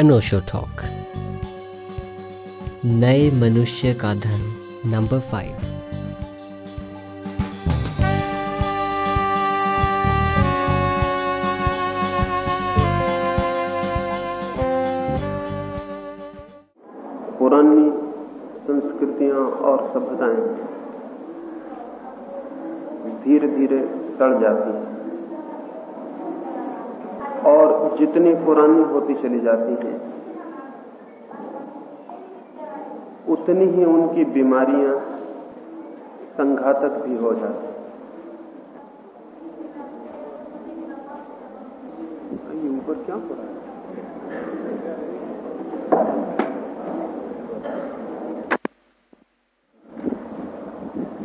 अनोशो talk नए मनुष्य का धर्म नंबर फाइव पुरानी संस्कृतियाँ और सभ्यताएँ धीरे धीरे सड़ जाती हैं। जितनी पुरानी होती चली जाती हैं। उतनी ही उनकी बीमारियाँ संघातक भी हो जाती ये ऊपर क्या हो रहा है?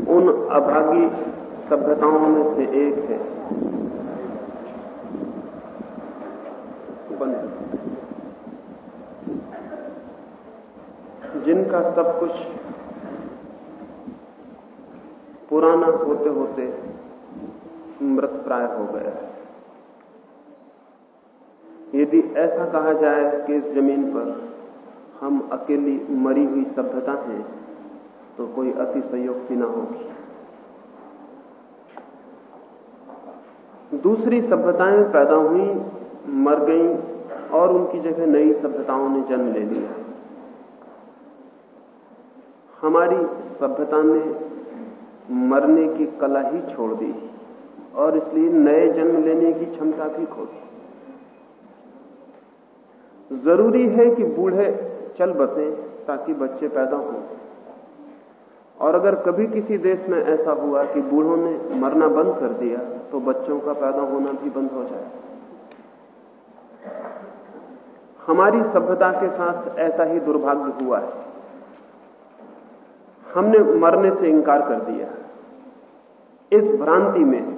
उन अभागी सभ्यताओं में से एक है। बंद जिनका सब कुछ पुराना होते होते मृत प्राय हो गया है। यदि ऐसा कहा जाए कि इस ज़मीन पर हम अकेली मरी हुई सभ्यता हैं तो कोई अति अतिशयोक्ति ना होगी। दूसरी सभ्यताएँ पैदा हुई, मर गईं और उनकी जगह नई सभ्यताओं ने जन्म ले लिया। हमारी सभ्यता ने मरने की कला ही छोड़ दी और इसलिए नए जन्म लेने की क्षमता भी खो दी। ज़रूरी है कि बूढ़े चल बसे ताकि बच्चे पैदा हों। और अगर कभी किसी देश में ऐसा हुआ कि बूढ़ों ने मरना बंद कर दिया तो बच्चों का पैदा होना भी बंद हो जाए। हमारी सभ्यता के साथ ऐसा ही दुर्भाग्य हुआ है। हमने मरने से इंकार कर दिया। इस भ्रांति में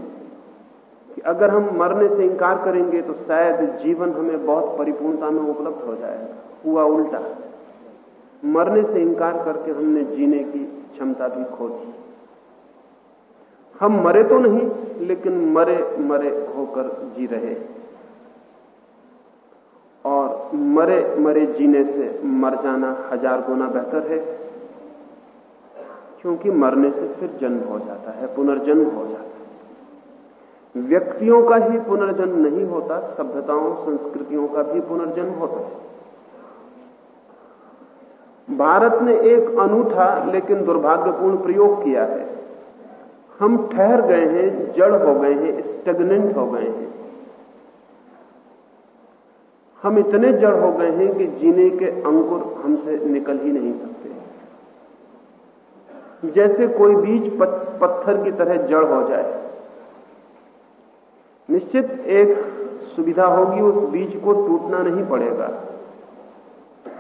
कि अगर हम मरने से इंकार करेंगे तो शायद जीवन हमें बहुत परिपूर्णता में उपलब्ध हो जाएगा। हुआ उल्टा। मरने से इंकार करके हमने जीने की क्षमता भी खो दी। हम मरे तो नहीं, लेकिन मरे मरे होकर जी रहे और मरे मरे जीने से मर जाना हज़ार गुना बेहतर है। क्योंकि मरने से फिर जन्म हो जाता है, पुनर्जन्म हो जाता है। व्यक्तियों का ही पुनर्जन्म नहीं होता, सभ्यताओं, संस्कृतियों का भी पुनर्जन्म होता है। भारत ने एक अनूठा लेकिन दुर्भाग्यपूर्ण प्रयोग किया है। हम ठहर गए हैं, जड़ हो गए हैं स्टेगनेंट हो गए हैं। हम इतने जड़ हो गए हैं कि जीने के अंकुर हमसे निकल ही नहीं सकते। जैसे कोई बीज पत्थर की तरह जड़ हो जाए, निश्चित एक सुविधा होगी, उस बीज को टूटना नहीं पड़ेगा।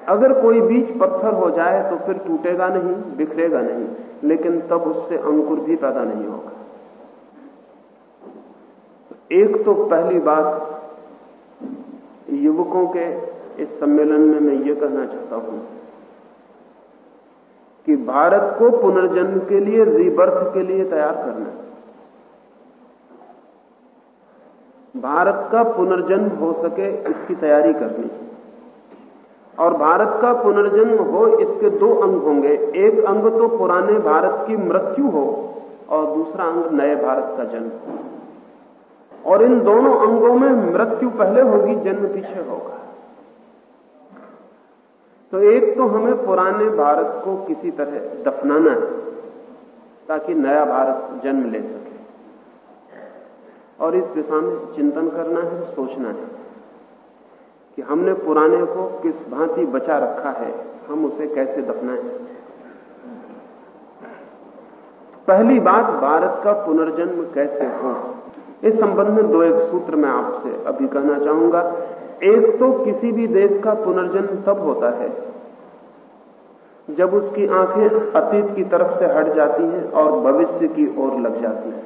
अगर कोई बीज पत्थर हो जाए तो फिर टूटेगा नहीं, बिखरेगा नहीं, लेकिन तब उससे अंकुर भी पैदा नहीं होगा। एक तो पहली बात युवकों के इस सम्मेलन में मैं ये कहना चाहता हूँ कि भारत को पुनर्जन्म के लिए रिबर्थ के लिए तैयार करना भारत का पुनर्जन्म हो सके इसकी तैयारी करनी और भारत का पुनर्जन्म हो, इसके दो अंग होंगे। एक अंग तो पुराने भारत की मृत्यु हो और दूसरा अंग नए भारत का जन्म और इन दोनों अंगों में मृत्यु पहले होगी, जन्म पीछे होगा। तो एक तो हमें पुराने भारत को किसी तरह दफनाना है, ताकि नया भारत जन्म ले सके। और इस दिशा में चिंतन करना है, सोचना है कि हमने पुराने को किस भांति बचा रखा है, हम उसे कैसे दफनाएँ। पहली बात, भारत का पुनर्जन्म कैसे हो? इस संबंध में दो एक सूत्र मैं आपसे अभी कहना चाहूँगा। एक तो किसी भी देश का पुनर्जन्म तब होता है जब उसकी आँखें अतीत की तरफ़ से हट जाती हैं और भविष्य की ओर लग जाती हैं।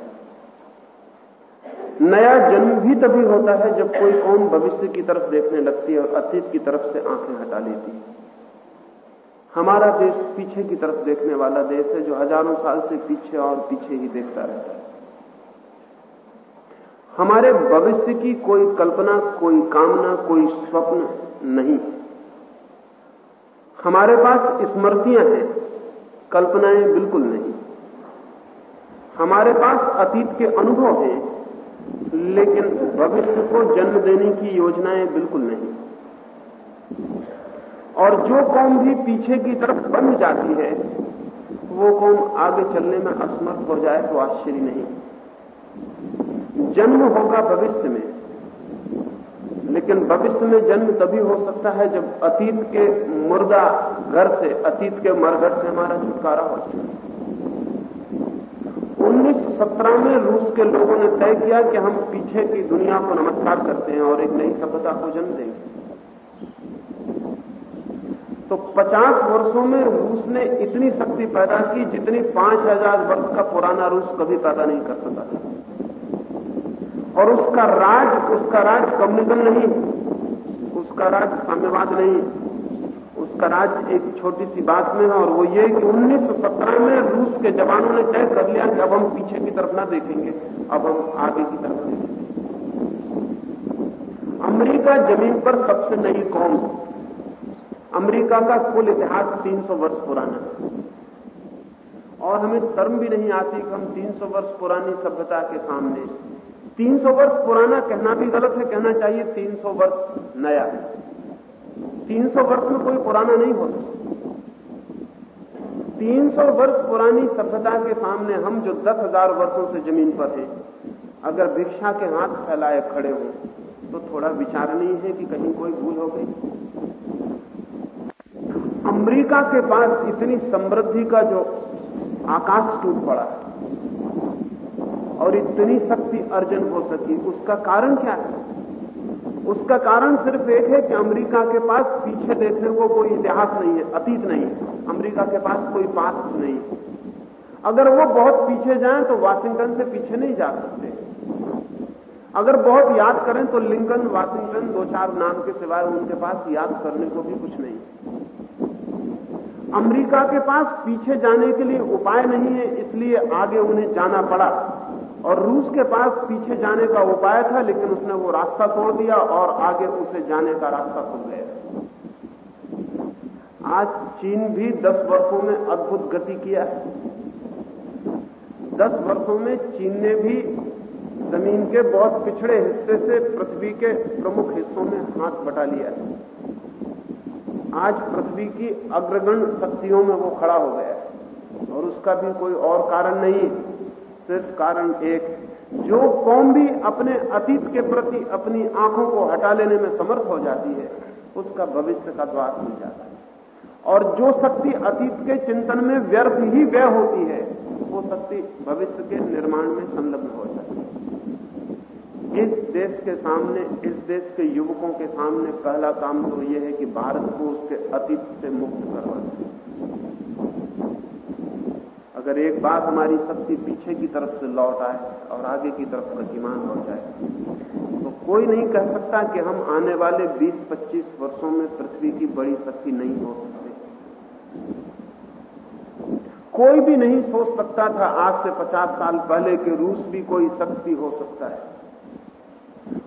नया जन्म भी तभी होता है जब कोई कौन भविष्य की तरफ़ देखने लगती है और अतीत की तरफ़ से आँखें हटा लेती है। हमारा देश पीछे की तरफ़ देखने वाला देश है जो हज़ारों साल से पीछे और पीछे ही देखता रहता है। हमारे भविष्य की कोई कल्पना, कोई कामना, कोई स्वप्न नहीं। हमारे पास स्मृतियाँ हैं, कल्पनाएँ बिल्कुल नहीं। हमारे पास अतीत के अनुभव हैं, लेकिन भविष्य को जन्म देने की योजनाएँ बिल्कुल नहीं। और जो कौम भी पीछे की तरफ़ बन जाती है, वो कौम आगे चलने में असमर्थ हो जाए तो आश्चर्य नहीं। जन्म होगा भविष्य में। लेकिन भविष्य में जन्म तभी हो सकता है जब अतीत के मुर्दा घर से, अतीत के मरघट से हमारा छुटकारा हो जाए। उन्नीस सत्रह में रूस के लोगों ने तय किया कि हम पीछे की दुनिया को नमस्कार करते हैं और एक नई सभ्यता को जन्म देंगे। तो 50 वर्षों में रूस ने इतनी शक्ति पैदा की जितनी 5000 वर्ष का पुराना रूस कभी पैदा नहीं कर सका था। और उसका राज उसका राज कम्युनिज्म नहीं, उसका राज साम्यवाद नहीं। उसका राज एक छोटी सी बात में है और वो ये कि 1917 में रूस के जवानों ने तय कर लिया कि अब हम पीछे की तरफ़ ना देखेंगे, अब हम आगे की तरफ़ देखेंगे। अमेरिका ज़मीन पर सबसे नई कौम। अमेरिका का कुल इतिहास 300 वर्ष पुराना है। और हमें शर्म भी नहीं आती कि हम 300 वर्ष पुरानी सभ्यता के सामने 300 वर्ष पुराना कहना भी गलत है कहना चाहिए 300 वर्ष नया 300 वर्ष में कोई पुराना नहीं होता। 300 वर्ष पुरानी सभ्यता के सामने हम जो 10,000 वर्षों से ज़मीन पर हैं अगर भिक्षा के हाथ फैलाए खड़े हों तो थोड़ा विचार नहीं है कि कहीं कोई भूल हो गई। अमेरिका के पास इतनी समृद्धि का जो आकाश टूट पड़ा और इतनी शक्ति अर्जन हो सकी। उसका कारण क्या है? उसका कारण सिर्फ़ एक है कि अमेरिका के पास पीछे देखने को कोई इतिहास नहीं है, अतीत नहीं है। अमेरिका के पास कोई पास्ट नहीं है। अगर वो बहुत पीछे जाएँ तो वाशिंगटन से पीछे नहीं जा सकते। अगर बहुत याद करें तो लिंकन, वाशिंगटन, दो चार नाम के सिवाय उनके पास याद करने को भी कुछ नहीं। अमेरिका के पास पीछे जाने के लिए उपाय नहीं है, इसलिए आगे उन्हें जाना पड़ा। और रूस के पास पीछे जाने का उपाय था, लेकिन उसने वो रास्ता तोड़ दिया और आगे उसे जाने का रास्ता खुल गया। आज चीन भी 10 वर्षों में अद्भुत गति किया है। 10 वर्षों में चीन ने भी ज़मीन के बहुत पिछड़े हिस्से से पृथ्वी के प्रमुख हिस्सों में हाथ बटा लिया है। आज पृथ्वी की अग्रगण शक्तियों में वो खड़ा हो गया है और उसका भी कोई और कारण नहीं सिर्फ़ कारण एक, जो कौम भी अपने अतीत के प्रति अपनी आँखों को हटा लेने में समर्थ हो जाती है, उसका भविष्य का द्वार खुल जाता है। और जो शक्ति अतीत के चिंतन में व्यर्थ ही व्यय होती है, वो शक्ति भविष्य के निर्माण में संलग्न हो जाती है। इस देश के सामने, इस देश के युवकों के सामने पहला काम तो यह है कि भारत को उसके अतीत से मुक्त करवा करवाना अगर एक बात हमारी शक्ति पीछे की तरफ़ से लौट आए और आगे की तरफ़ गतिमान हो जाए तो कोई नहीं कह सकता कि हम आने वाले 20-25 वर्षों में पृथ्वी की बड़ी शक्ति नहीं हो सकते। कोई भी नहीं सोच सकता था आज से 50 साल पहले के रूस भी कोई शक्ति हो सकता है।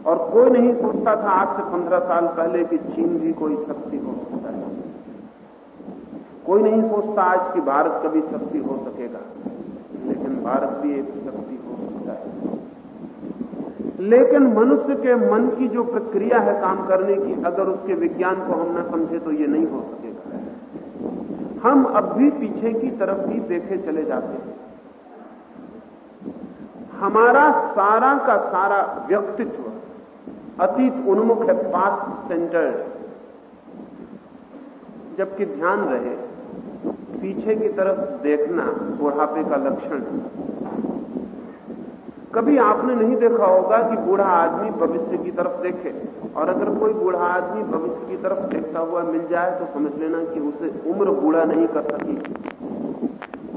और कोई नहीं सोचता था आज से 15 साल पहले कि चीन भी कोई शक्ति हो सकता है। कोई नहीं सोचता आज कि भारत कभी शक्ति हो सकेगा, लेकिन भारत भी एक शक्ति हो सकता है। लेकिन मनुष्य के मन की जो प्रक्रिया है काम करने की, अगर उसके विज्ञान को हम न समझे तो ये नहीं हो सकेगा। हम अब भी पीछे की तरफ़ भी देखे चले जाते हैं। हमारा सारा का सारा व्यक्तित्व, अतीत उन्मुख है पास्ट सेंटर्ड जबकि ध्यान रहे पीछे की तरफ़ देखना बुढ़ापे का लक्षण कभी आपने नहीं देखा होगा कि बूढ़ा आदमी भविष्य की तरफ़ देखे, और अगर कोई बूढ़ा आदमी भविष्य की तरफ़ देखता हुआ मिल जाए तो समझ लेना कि उसे उम्र बूढ़ा नहीं कर सकी।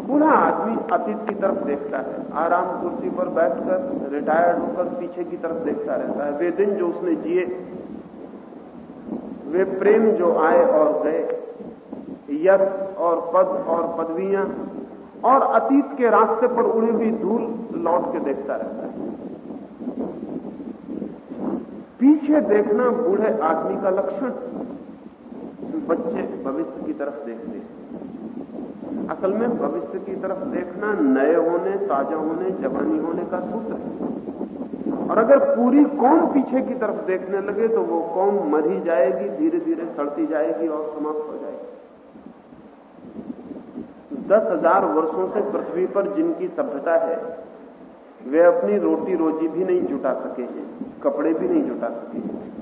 बूढ़ा आदमी अतीत की तरफ़ देखता है, आराम कुर्सी पर बैठकर रिटायर्ड होकर पीछे की तरफ़ देखता रहता है। वे दिन जो उसने जिए, वे प्रेम जो आए और गए यश और पद और पदवियाँ और अतीत के रास्ते पर उड़ी हुई धूल लौट के देखता रहता है। पीछे देखना बूढ़े आदमी का लक्षण, बच्चे भविष्य की तरफ़ देखते हैं। असल में भविष्य की तरफ़ देखना नए होने, ताज़ा होने, जवानी होने का सूत्र है। और अगर पूरी कौम पीछे की तरफ़ देखने लगे तो वो कौम मर ही जाएगी धीरे धीरे सड़ती जाएगी और समाप्त हो जाएगी। दस हज़ार वर्षों से पृथ्वी पर जिनकी सभ्यता है, वे अपनी रोटी रोजी भी नहीं जुटा सके हैं, कपड़े भी नहीं जुटा सके हैं।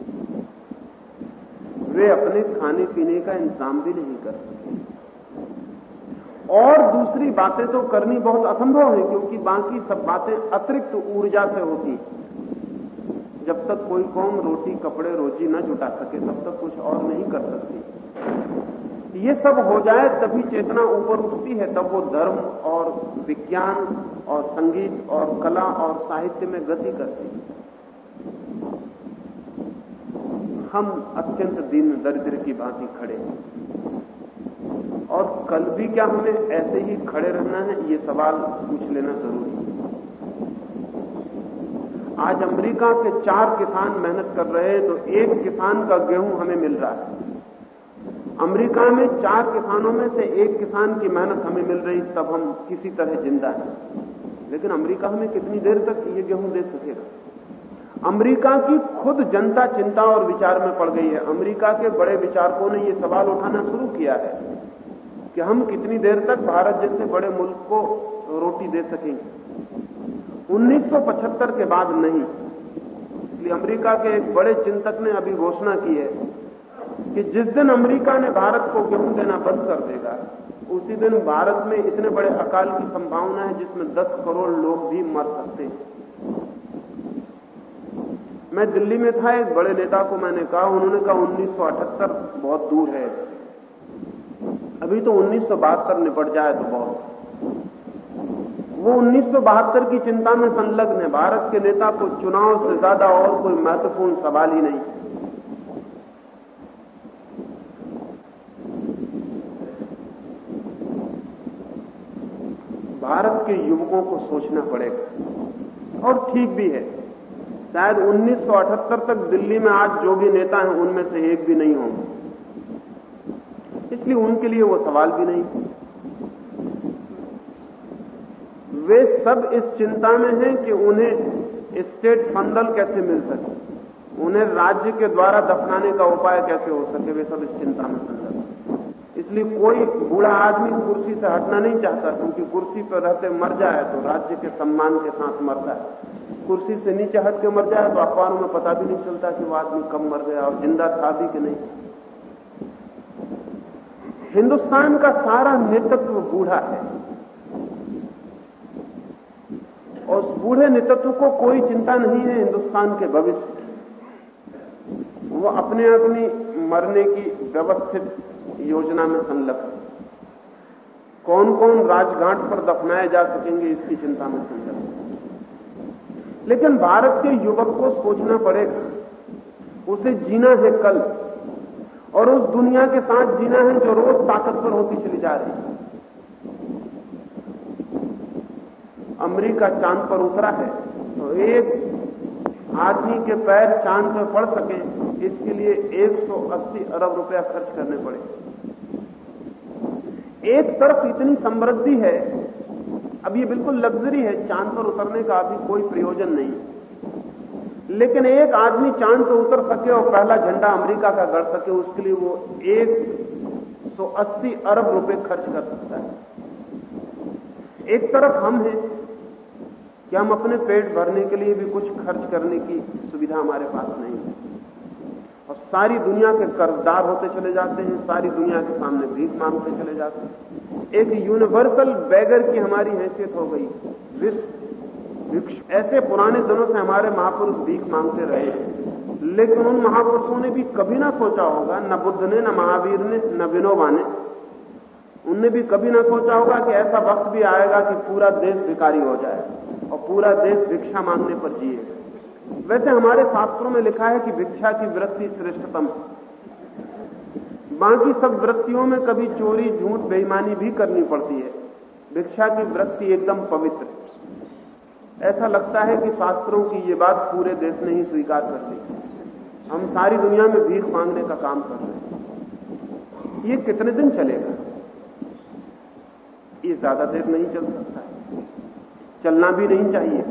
वे अपने खाने पीने का इंतज़ाम भी नहीं कर सके और दूसरी बातें तो करनी बहुत असंभव है, क्योंकि बाकी सब बातें अतिरिक्त ऊर्जा से होती जब तक कोई कौम रोटी, कपड़े रोजी न जुटा सके, तब तक कुछ और नहीं कर सकती। ये सब हो जाए, तभी चेतना ऊपर उठती है। तब वो धर्म और विज्ञान और संगीत और कला और साहित्य में गति करती है। हम अत्यंत दीन दरिद्र की भांति खड़े हैं। और कल भी क्या हमें ऐसे ही खड़े रहना है? ये सवाल पूछ लेना ज़रूरी है। आज अमेरिका के चार किसान मेहनत कर रहे हैं तो एक किसान का गेहूँ हमें मिल रहा है। अमेरिका में चार किसानों में से एक किसान की मेहनत हमें मिल रही, तब हम किसी तरह ज़िंदा हैं। लेकिन अमेरिका हमें कितनी देर तक ये गेहूँ दे सकेगा? अमेरिका की खुद जनता चिंता और विचार में पड़ गई है। अमेरिका के बड़े विचारकों ने यह सवाल उठाना शुरू किया है कि हम कितनी देर तक भारत जैसे बड़े मुल्क को रोटी दे सकेंगे? 1975 के बाद नहीं। इसलिए अमेरिका के एक बड़े चिंतक ने अभी घोषणा की है कि जिस दिन अमेरिका ने भारत को गेहूँ देना बंद कर देगा, उसी दिन भारत में इतने बड़े अकाल की संभावना है जिसमें 10 करोड़ लोग भी मर सकते हैं। मैं दिल्ली में था, एक बड़े नेता को मैंने कहा, उन्होंने कहा 1978 बहुत दूर है। अभी तो उन्नीस सौ बहत्तर निपट जाए तो बहुत। वो उन्नीस सौ बहत्तर की चिंता में संलग्न है। भारत के नेता को चुनाव से ज़्यादा और कोई महत्वपूर्ण सवाल ही नहीं। भारत के युवकों को सोचना पड़ेगा। और ठीक भी है। शायद 1978 तक दिल्ली में आज जो भी नेता हैं, उनमें से एक भी नहीं होंगे। इसलिए उनके लिए वो सवाल भी नहीं। वे सब इस चिंता में हैं कि उन्हें स्टेट फंडल कैसे मिल सके, उन्हें राज्य के द्वारा दफनाने का उपाय कैसे हो सके, वे सब इस चिंता में संलग्न इसलिए कोई बूढ़ा आदमी कुर्सी से हटना नहीं चाहता, क्योंकि कुर्सी पर रहते मर जाए तो राज्य के सम्मान के साथ मरता है। कुर्सी से नीचे हट के मर जाए तो अखबारों में पता भी नहीं चलता कि वो आदमी कब मर गया और ज़िंदा था भी कि नहीं। हिंदुस्तान का सारा नेतृत्व बूढ़ा है। और उस बूढ़े नेतृत्व को कोई चिंता नहीं है हिंदुस्तान के भविष्य वो अपने अपनी मरने की व्यवस्थित योजना में संलग्न। कौन कौन राजघाट पर दफनाए जा सकेंगे, इसकी चिंता में संलग्न। लेकिन भारत के युवक को सोचना पड़ेगा। उसे जीना है कल, और उस दुनिया के साथ जीना है जो रोज ताकतवर होती चली जा रही है। अमेरिका चाँद पर उतरा है तो एक आदमी के पैर चाँद पर पड़ सके, इसके लिए 180 अरब रुपया खर्च करने पड़े एक तरफ़ इतनी समृद्धि है, अब ये बिल्कुल लग्जरी है, चाँद पर उतरने का अभी कोई प्रयोजन नहीं। लेकिन एक आदमी चाँद पर उतर सके और पहला झंडा अमेरिका का गढ़ सके, उसके लिए वो एक सौ अस्सी अरब रुपए खर्च कर सकता है। एक तरफ़ हम हैं कि हम अपने पेट भरने के लिए भी कुछ खर्च करने की सुविधा हमारे पास नहीं है? और सारी दुनिया के कर्जदार होते चले जाते हैं, सारी दुनिया के सामने भीख मांगते चले जाते हैं। एक यूनिवर्सल बैगर की हमारी हैसियत हो गई। विश्व ऐसे पुराने दिनों से हमारे महापुरुष भीख मांगते रहे हैं। लेकिन उन महापुरुषों ने भी कभी ना सोचा होगा, न बुद्ध ने न महावीर ने न विनोबा ने उनने भी कभी ना सोचा होगा कि ऐसा वक्त भी आएगा कि पूरा देश भिकारी हो जाए और पूरा देश भिक्षा मांगने पर जिएगा वैसे हमारे शास्त्रों में लिखा है कि भिक्षा की वृत्ति श्रेष्ठतम। बाकी सब वृत्तियों में कभी चोरी, झूठ, बेईमानी भी करनी पड़ती है। भिक्षा की वृत्ति एकदम पवित्र ऐसा लगता है कि शास्त्रों की ये बात पूरे देश ने ही स्वीकार कर ली। हम सारी दुनिया में भीख मांगने का काम कर रहे हैं। ये कितने दिन चलेगा? ये ज़्यादा देर नहीं चल सकता। चलना भी नहीं चाहिए।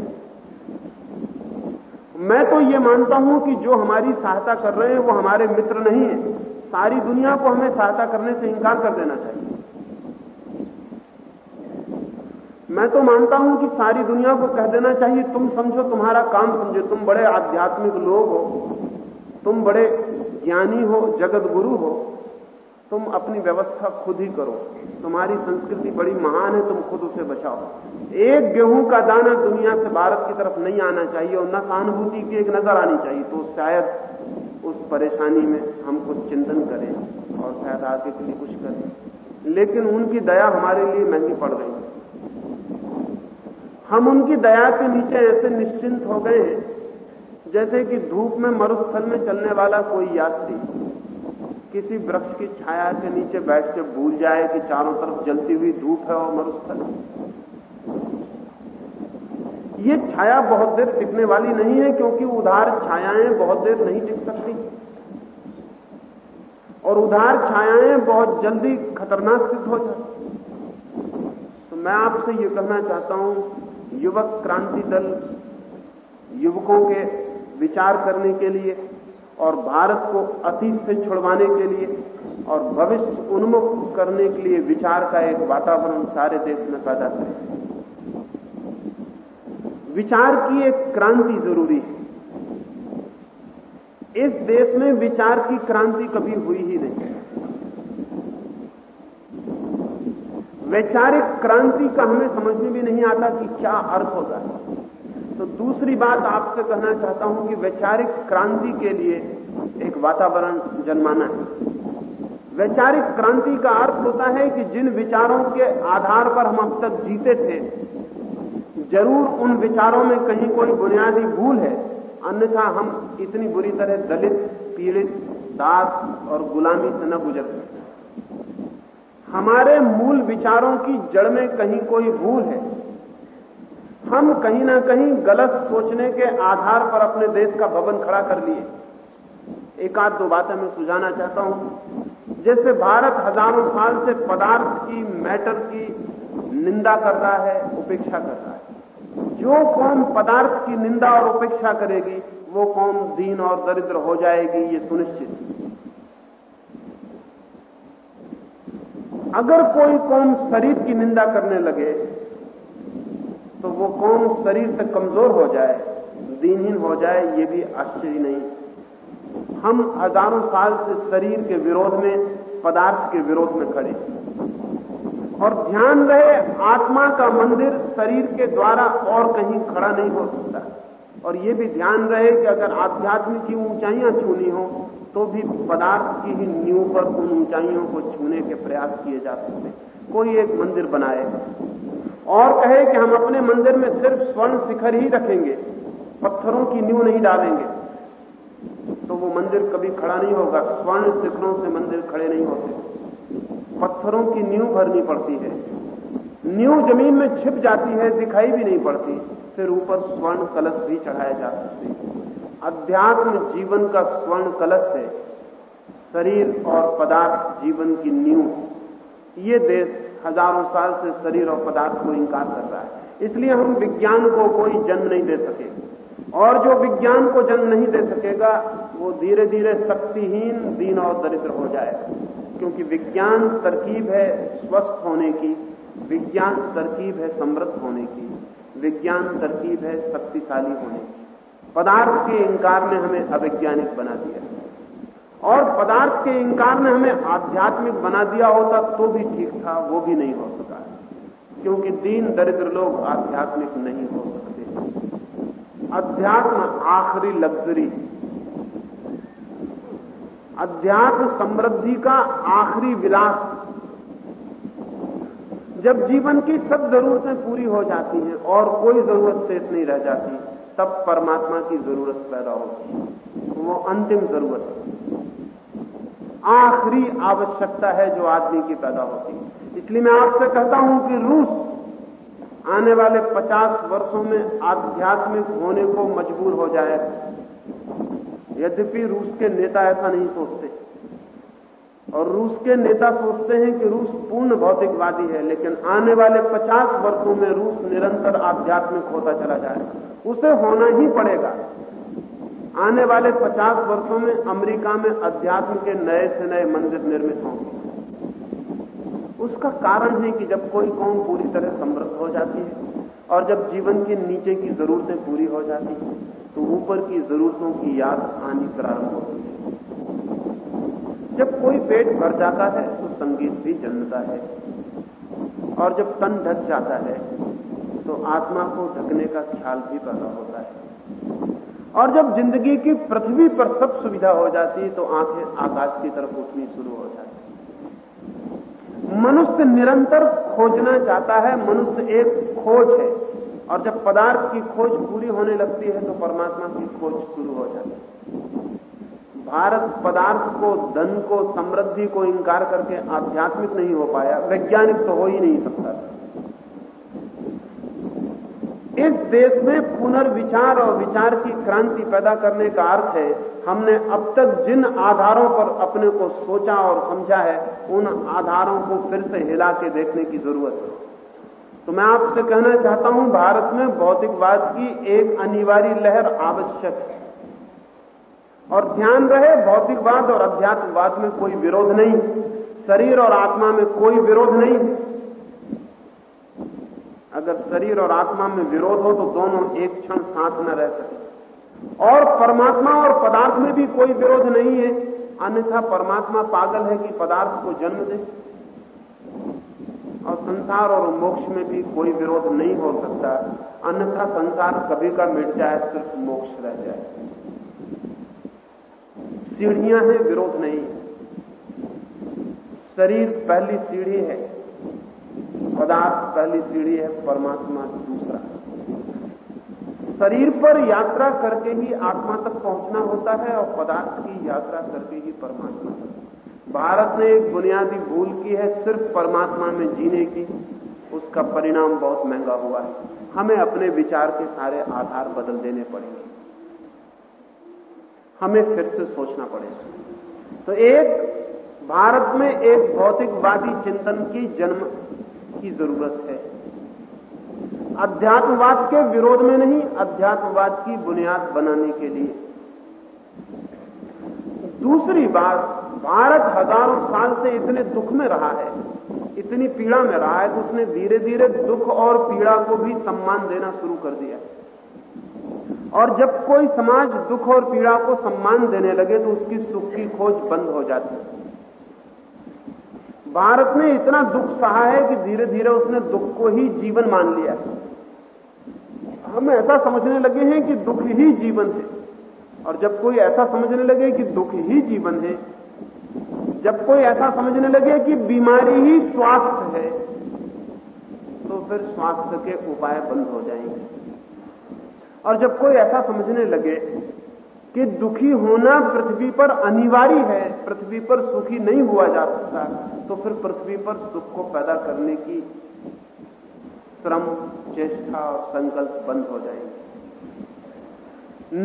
मैं तो ये मानता हूँ कि जो हमारी सहायता कर रहे हैं वो हमारे मित्र नहीं है। सारी दुनिया को हमें सहायता करने से इंकार कर देना चाहिए। मैं तो मानता हूँ कि सारी दुनिया को कह देना चाहिए, तुम समझो तुम्हारा काम समझो, तुम बड़े आध्यात्मिक लोग हो, तुम बड़े ज्ञानी हो, जगत गुरु हो। तुम अपनी व्यवस्था खुद ही करो। तुम्हारी संस्कृति बड़ी महान है, तुम खुद उसे बचाओ। एक गेहूँ का दाना दुनिया से भारत की तरफ़ नहीं आना चाहिए और न सहानुभूति की एक नज़र आनी चाहिए तो शायद उस परेशानी में हम कुछ चिंतन करें और शायद आगे के लिए कुछ करें। लेकिन उनकी दया हमारे लिए महँगी पड़ गई। हम उनकी दया के नीचे ऐसे निश्चिंत हो गए हैं, जैसे कि धूप में मरुस्थल में चलने वाला कोई यात्री किसी वृक्ष की छाया के नीचे बैठ के भूल जाए कि चारों तरफ़ जलती हुई धूप है और मरुस्थल ये छाया बहुत देर टिकने वाली नहीं है क्योंकि उधार छायाएँ बहुत देर नहीं टिक सकती। और उधार छायाएँ बहुत जल्दी खतरनाक सिद्ध हो जाती। तो मैं आपसे ये कहना चाहता हूँ, युवक क्रांति दल युवकों के विचार करने के लिए और भारत को अतीत से छुड़वाने के लिए और भविष्य उन्मुख करने के लिए विचार का एक वातावरण सारे देश में पैदा करें। विचार की एक क्रांति ज़रूरी है। इस देश में विचार की क्रांति कभी हुई ही नहीं। वैचारिक क्रांति का हमें समझ में भी नहीं आता कि क्या अर्थ होता है। तो दूसरी बात आपसे कहना चाहता हूँ कि वैचारिक क्रांति के लिए एक वातावरण जन्माना है। वैचारिक क्रांति का अर्थ होता है कि जिन विचारों के आधार पर हम अब तक जीते थे, ज़रूर उन विचारों में कहीं कोई बुनियादी भूल है, अन्यथा हम इतनी बुरी तरह दलित, पीड़ित, दास और गुलामी से न गुजर सकते। हमारे मूल विचारों की जड़ में कहीं कोई भूल है हम कहीं ना कहीं गलत सोचने के आधार पर अपने देश का भवन खड़ा कर लिए। एक आध दो बातें मैं सुझाना चाहता हूँ। जैसे भारत हज़ारों साल से पदार्थ की, मैटर की निंदा कर रहा है, उपेक्षा कर रहा है। जो कौम पदार्थ की निंदा और उपेक्षा करेगी, वो कौम दीन और दरिद्र हो जाएगी, ये सुनिश्चित। अगर कोई कौम शरीर की निंदा करने लगे तो वो कौन शरीर से कमज़ोर हो जाए, दीनहीन हो जाए, ये भी आश्चर्य नहीं। हम हज़ारों साल से शरीर के विरोध में, पदार्थ के विरोध में खड़े और ध्यान रहे, आत्मा का मंदिर शरीर के द्वारा और कहीं खड़ा नहीं हो सकता। और ये भी ध्यान रहे कि अगर आध्यात्म की ऊंचाइयाँ छूनी हो तो भी पदार्थ की ही नींव पर उन ऊंचाइयों को छूने के प्रयास किए जा सकते कोई एक मंदिर बनाए और कहे कि हम अपने मंदिर में सिर्फ़ स्वर्ण शिखर ही रखेंगे, पत्थरों की नींव नहीं डालेंगे। तो वो मंदिर कभी खड़ा नहीं होगा, स्वर्ण शिखरों से मंदिर खड़े नहीं होते। पत्थरों की नींव भरनी पड़ती है। नींव ज़मीन में छिप जाती है, दिखाई भी नहीं पड़ती। फिर ऊपर स्वर्ण कलश भी चढ़ाए जा सकते अध्यात्म जीवन का स्वर्ण कलश है। शरीर और पदार्थ जीवन की नींव। ये देश हज़ारों साल से शरीर और पदार्थ को इंकार कर रहा है। इसलिए हम विज्ञान को कोई जन्म नहीं दे सके और जो विज्ञान को जन्म नहीं दे सकेगा, वो धीरे धीरे शक्तिहीन, दीन और दरिद्र हो जाएगा। क्योंकि विज्ञान तरकीब है स्वस्थ होने की, विज्ञान तरकीब है समृद्ध होने की, विज्ञान तरकीब है शक्तिशाली होने की। पदार्थ के इंकार ने हमें अवैज्ञानिक बना दिया। और पदार्थ के इंकार ने हमें आध्यात्मिक बना दिया होता तो भी ठीक था, वो भी नहीं हो सका। क्योंकि दीन दरिद्र लोग आध्यात्मिक नहीं हो सकते। अध्यात्म आखिरी लग्जरी अध्यात्म समृद्धि का आखिरी विलास। जब जीवन की सब जरूरतें पूरी हो जाती हैं और कोई ज़रूरत शेष नहीं रह जाती, तब परमात्मा की ज़रूरत पैदा होती है। वो अंतिम ज़रूरत है। आखिरी आवश्यकता है जो आदमी की पैदा होती है। इसलिए मैं आपसे कहता हूँ कि रूस आने वाले 50 वर्षों में आध्यात्मिक होने को मजबूर हो जाए। यद्यपि रूस के नेता ऐसा नहीं सोचते। और रूस के नेता सोचते हैं कि रूस पूर्ण भौतिकवादी है, लेकिन आने वाले 50 वर्षों में रूस निरंतर आध्यात्मिक होता चला जाएगा। उसे होना ही पड़ेगा। आने वाले 50 वर्षों में अमेरिका में अध्यात्म के नए से नए मंदिर निर्मित होंगे। उसका कारण है कि जब कोई कौम पूरी तरह समृद्ध हो जाती है और जब जीवन के नीचे की जरूरतें पूरी हो जाती हैं तो ऊपर की जरूरतों की याद आनी प्रारंभ होती है। जब कोई पेट भर जाता है तो संगीत भी जन्मता है। और जब तन ढक जाता है तो आत्मा को ढकने का ख्याल भी पैदा होता है। और जब ज़िंदगी की पृथ्वी पर सब सुविधा हो जाती है तो आँखें आकाश की तरफ़ उठनी शुरू हो जाती। मनुष्य निरंतर खोजना चाहता है, मनुष्य एक खोज है। और जब पदार्थ की खोज पूरी होने लगती है तो परमात्मा की खोज शुरू हो जाती है। भारत पदार्थ को, धन को, समृद्धि को इंकार करके आध्यात्मिक नहीं हो पाया, वैज्ञानिक तो हो ही नहीं सकता। इस देश में पुनर्विचार और विचार की क्रांति पैदा करने का अर्थ है, हमने अब तक जिन आधारों पर अपने को सोचा और समझा है, उन आधारों को फिर से हिला के देखने की ज़रूरत है। तो मैं आपसे कहना चाहता हूँ, भारत में भौतिकवाद की एक अनिवार्य लहर आवश्यक है। और ध्यान रहे, भौतिकवाद और अध्यात्मवाद में कोई विरोध नहीं, शरीर और आत्मा में कोई विरोध नहीं। अगर शरीर और आत्मा में विरोध हो तो दोनों एक क्षण साथ न रह सके। और परमात्मा और पदार्थ में भी कोई विरोध नहीं है। अन्यथा परमात्मा पागल है कि पदार्थ को जन्म दे। और संसार और मोक्ष में भी कोई विरोध नहीं हो सकता। अन्यथा संसार कभी का मिट जाए, सिर्फ़ मोक्ष रह जाए। सीढ़ियाँ हैं, विरोध नहीं। शरीर पहली सीढ़ी है। पदार्थ पहली सीढ़ी है, परमात्मा दूसरा। शरीर पर यात्रा करके ही आत्मा तक पहुँचना होता है और पदार्थ की यात्रा करके ही परमात्मा भारत ने एक बुनियादी भूल की है, सिर्फ़ परमात्मा में जीने की। उसका परिणाम बहुत महँगा हुआ है। हमें अपने विचार के सारे आधार बदल देने पड़ेंगे। हमें फिर से सोचना पड़ेगा। तो एक, भारत में एक भौतिकवादी चिंतन की जन्म की ज़रूरत है। अध्यात्मवाद के विरोध में नहीं, अध्यात्मवाद की बुनियाद बनाने के लिए। दूसरी बात, भारत हज़ारों साल से इतने दुख में रहा है, इतनी पीड़ा में रहा है कि उसने धीरे धीरे दुख और पीड़ा को भी सम्मान देना शुरू कर दिया। और जब कोई समाज दुख और पीड़ा को सम्मान देने लगे तो उसकी सुख की खोज बंद हो जाती। है भारत ने इतना दुख सहा है कि धीरे धीरे उसने दुख को ही जीवन मान लिया हम ऐसा समझने लगे हैं कि दुख ही जीवन है। और जब कोई ऐसा समझने लगे कि दुख ही जीवन है, जब कोई ऐसा समझने लगे कि बीमारी ही स्वास्थ्य है तो फिर स्वास्थ्य के उपाय बंद हो जाएँगे। और जब कोई ऐसा समझने लगे कि दुखी होना पृथ्वी पर अनिवार्य है, पृथ्वी पर सुखी नहीं हुआ जा सकता तो फिर पृथ्वी पर सुख को पैदा करने की श्रम, चेष्टा और संकल्प बंद हो जाएँगे।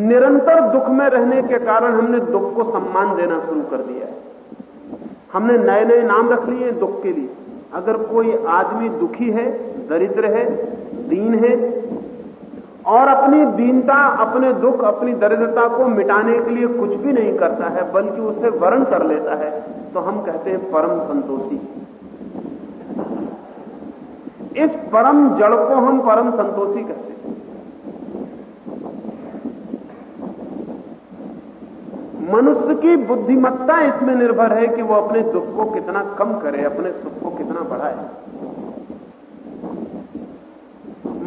निरंतर दुख में रहने के कारण हमने दुख को सम्मान देना शुरू कर दिया है। हमने नए नए नाम रख लिए दुख के लिए। अगर कोई आदमी दुखी है, दरिद्र है, दीन है और अपनी दीनता, अपने दुख, अपनी दरिद्रता को मिटाने के लिए कुछ भी नहीं करता है, बल्कि उसे वर्ण कर लेता है तो हम कहते हैं परम संतोषी। इस परम जड़ को हम परम संतोषी कहते हैं। मनुष्य की बुद्धिमत्ता इसमें निर्भर है कि वो अपने दुख को कितना कम करे, अपने सुख को कितना बढ़ाए।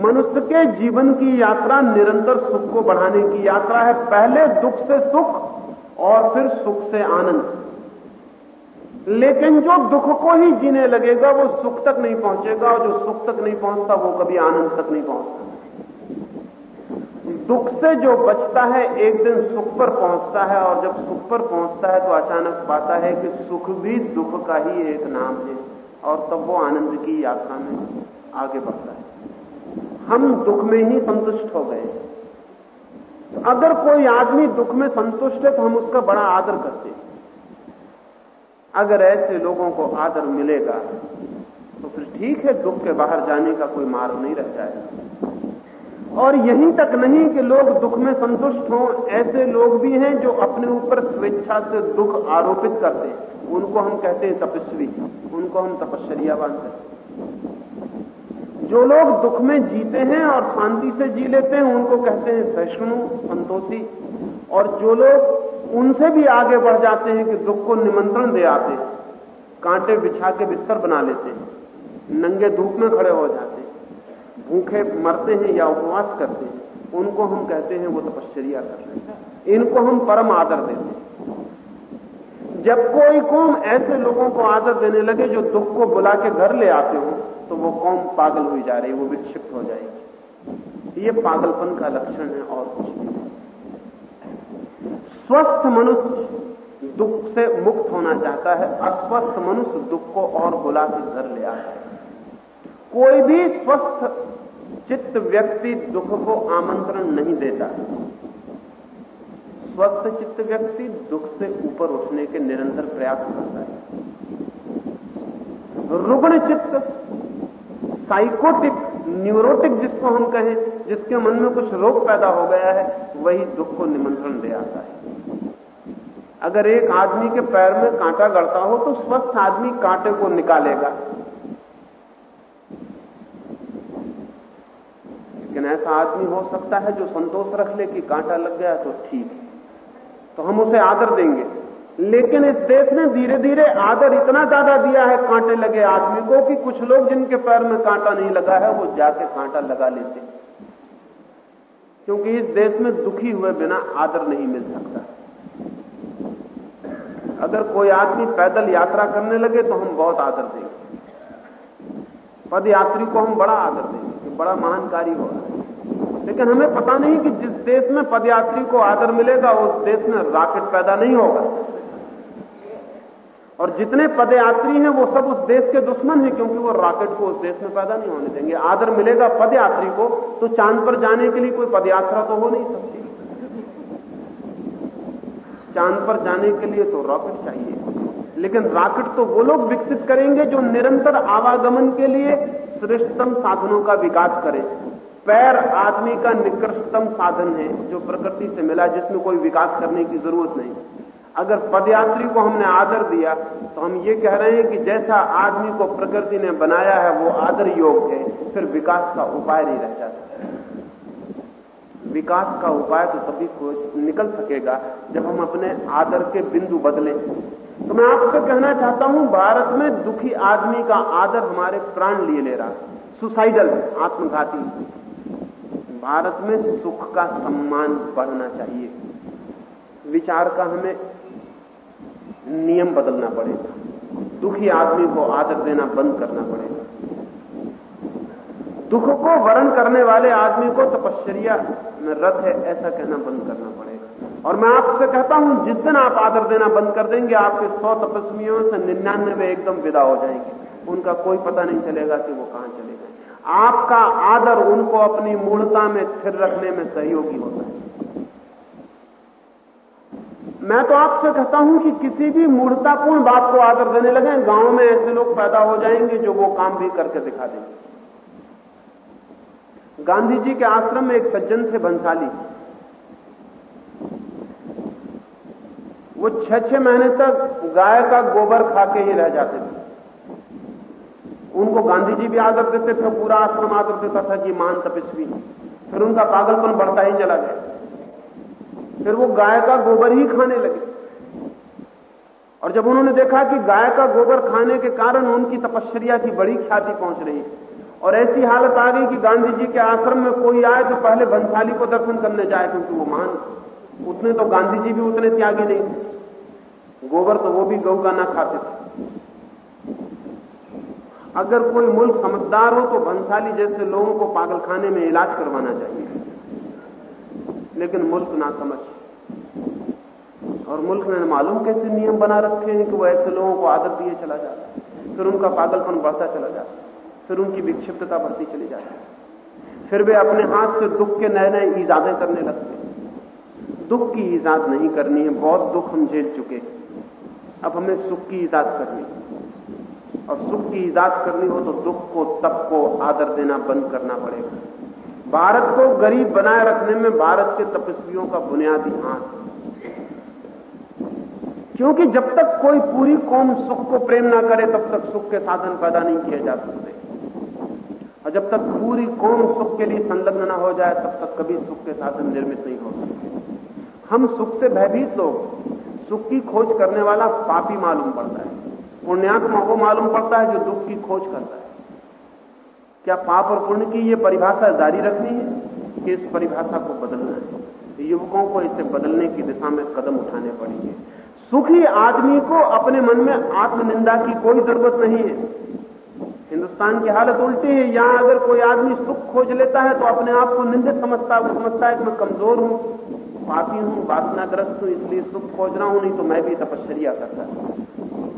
मनुष्य के जीवन की यात्रा निरंतर सुख को बढ़ाने की यात्रा है। पहले दुख से सुख और फिर सुख से आनंद। लेकिन जो दुख को ही जीने लगेगा, वो सुख तक नहीं पहुंचेगा और जो सुख तक नहीं पहुँचता, वो कभी आनंद तक नहीं पहुँचता। दुख से जो बचता है, एक दिन सुख पर पहुँचता है और जब सुख पर पहुँचता है तो अचानक पाता है कि सुख भी दुख का ही एक नाम है और तब वो आनंद की यात्रा में आगे बढ़ता है। हम दुख में ही संतुष्ट हो गए तो अगर कोई आदमी दुख में संतुष्ट है तो हम उसका बड़ा आदर करते हैं। अगर ऐसे लोगों को आदर मिलेगा तो फिर ठीक है, दुख के बाहर जाने का कोई मार्ग नहीं रह जाएगा। और यहीं तक नहीं कि लोग दुख में संतुष्ट हों, ऐसे लोग भी हैं जो अपने ऊपर स्वेच्छा से दुख आरोपित करते हैं। उनको हम कहते हैं तपस्वी, उनको हम तपश्चर्या बांधते हैं। जो लोग दुख में जीते हैं और शांति से जी लेते हैं, उनको कहते हैं सहिष्णु संतोषी। और जो लोग उनसे भी आगे बढ़ जाते हैं कि दुख को निमंत्रण दे आते हैं, कांटे बिछा के बिस्तर बना लेते हैं, नंगे धूप में खड़े हो जाते हैं, भूखे मरते हैं या उपवास करते हैं, उनको हम कहते हैं वो तपश्चर्या कर रहे हैं। इनको हम परम आदर देते हैं। जब कोई कौम ऐसे लोगों को आदर देने लगे जो दुख को बुला के घर ले आते हो तो वो कौम पागल हुई जा रही वो विक्षिप्त हो जाएगी। ये पागलपन का लक्षण है और कुछ नहीं। स्वस्थ मनुष्य दुख से मुक्त होना चाहता है, अस्वस्थ मनुष्य दुख को और बुला के घर ले आता है। कोई भी स्वस्थ चित्त व्यक्ति दुख को आमंत्रण नहीं देता। स्वस्थ चित्त व्यक्ति दुख से ऊपर उठने के निरंतर प्रयास करता है। रुग्ण चित्त साइकोटिक न्यूरोटिक जिसको हम कहें, जिसके मन में कुछ रोग पैदा हो गया है, वही दुख को निमंत्रण दे आता है। अगर एक आदमी के पैर में कांटा गड़ता हो तो स्वस्थ आदमी कांटे को निकालेगा। लेकिन ऐसा आदमी हो सकता है जो संतोष रख ले कि कांटा लग गया तो ठीक है। तो हम उसे आदर देंगे। लेकिन इस देश ने धीरे धीरे आदर इतना ज़्यादा दिया है कांटे लगे आदमी को कि कुछ लोग जिनके पैर में कांटा नहीं लगा है, वो जाके कांटा लगा लेते क्योंकि इस देश में दुखी हुए बिना आदर नहीं मिल सकता। अगर कोई आदमी पैदल यात्रा करने लगे तो हम बहुत आदर देंगे। पद यात्री को हम बड़ा आदर देंगे बड़ा महान कार्य होगा लेकिन हमें पता नहीं कि जिस देश में पदयात्री को आदर मिलेगा, उस देश में रॉकेट पैदा नहीं होगा। और जितने पदयात्री हैं, वो सब उस देश के दुश्मन हैं, क्योंकि वो रॉकेट को उस देश में पैदा नहीं होने देंगे। आदर मिलेगा पदयात्री को तो चाँद पर जाने के लिए कोई पदयात्रा तो हो नहीं सकती। चाँद पर जाने के लिए तो रॉकेट चाहिए। लेकिन रॉकेट तो वो लोग विकसित करेंगे जो निरंतर आवागमन के लिए श्रेष्ठतम साधनों का विकास करें। पैर आदमी का निकृष्टतम साधन है, जो प्रकृति से मिला, जिसमें कोई विकास करने की ज़रूरत नहीं। अगर पदयात्री को हमने आदर दिया तो हम ये कह रहे हैं कि जैसा आदमी को प्रकृति ने बनाया है, वो आदर योग है। फिर विकास का उपाय नहीं रह जाता। विकास का उपाय तो तभी निकल सकेगा, जब हम अपने आदर के बिंदु बदलें। तो मैं आपसे कहना चाहता हूँ, भारत में दुखी आदमी का आदर हमारे प्राण लिए ले रहा सुसाइडल आत्मघाती। भारत में सुख का सम्मान बढ़ना चाहिए। विचार का हमें नियम बदलना पड़ेगा। दुखी आदमी को आदर देना बंद करना पड़ेगा। दुख को वरण करने वाले आदमी को तपश्चर्या में रथ है, ऐसा कहना बंद करना पड़ेगा। और मैं आपसे कहता हूँ, जिस दिन आप आदर देना बंद कर देंगे, आपके सौ तपस्वियों से निन्यानवे एकदम विदा हो जाएँगे। उनका कोई पता नहीं चलेगा कि वो कहाँ चले गए। आपका आदर उनको अपनी मूलता में, स्थिर रखने में सहयोगी होता है। मैं तो आपसे कहता हूँ कि किसी भी मूर्तापूर्ण बात को आदर देने लगे, गाँव में ऐसे लोग पैदा हो जाएँगे जो वो काम भी करके दिखा देंगे। गांधी जी के आश्रम में एक सज्जन थे बंसाली वो छह छह महीने तक गाय का गोबर खा के ही रह जाते थे। उनको गांधी जी भी आदर देते थे, पूरा आश्रम आदर देता था कि मान तपस्वी। फिर उनका पागलपन बढ़ता ही चला गया। फिर वो गाय का गोबर ही खाने लगे। और जब उन्होंने देखा कि गाय का गोबर खाने के कारण उनकी तपश्चर्या की बड़ी ख्याति पहुँच रही और ऐसी हालत आ गई कि गांधी जी के आश्रम में कोई आए तो पहले बंसाली को दर्शन करने जाए, क्योंकि वो मान उतने तो गांधी जी भी उतने त्यागी नहीं थे। गोबर तो वो भी गौ का ना खाते थे। अगर कोई मुल्क समझदार हो तो बंसाली जैसे लोगों को पागलखाने में इलाज करवाना चाहिए। लेकिन मुल्क ना समझ। और मुल्क ने मालूम कैसे नियम बना रखे हैं कि वो ऐसे लोगों को आदत दिए चला जाता है। फिर उनका पागलपन बढ़ता चला जाता है। फिर उनकी विक्षिप्तता बढ़ती चली जाती है। फिर वे अपने हाथ से दुख के नए नए ईजादें करने लगते हैं। दुख की ईजाद नहीं करनी है, बहुत दुख हम झेल चुके अब हमें सुख की ईजाद करनी और सुख की ईजाद करनी हो तो दुख को, तप को, आदर देना, बंद करना पड़ेगा। भारत को गरीब बनाए रखने में भारत के तपस्वियों का बुनियादी हाथ। क्योंकि जब तक कोई पूरी कौम सुख को प्रेम ना करे, तब तक सुख के साधन पैदा नहीं किए जा सकते। और जब तक पूरी कौम सुख के लिए संलग्न ना हो जाए, तब तक कभी सुख के साधन निर्मित नहीं हो सकते। हम सुख से भयभीत लोग, सुख की खोज करने वाला पापी मालूम पड़ता है। पुण्यात्मा को मालूम पड़ता है जो दुख की खोज करता है। क्या पाप और पुण्य की ये परिभाषा जारी रखनी है कि इस परिभाषा को बदलना है? युवकों को इसे बदलने की दिशा में कदम उठाने पड़ेंगे। सुखी आदमी को अपने मन में आत्मनिंदा की कोई ज़रूरत नहीं है। हिंदुस्तान की हालत उल्टी है। यहाँ अगर कोई आदमी सुख खोज लेता है तो अपने आप को निंदित समझता है। वो समझता है कि मैं कमज़ोर हूँ, पापी हूँ, वासनाग्रस्त हूँ, इसलिए सुख खोज रहा हूँ, नहीं तो मैं भी तपश्चर्या करता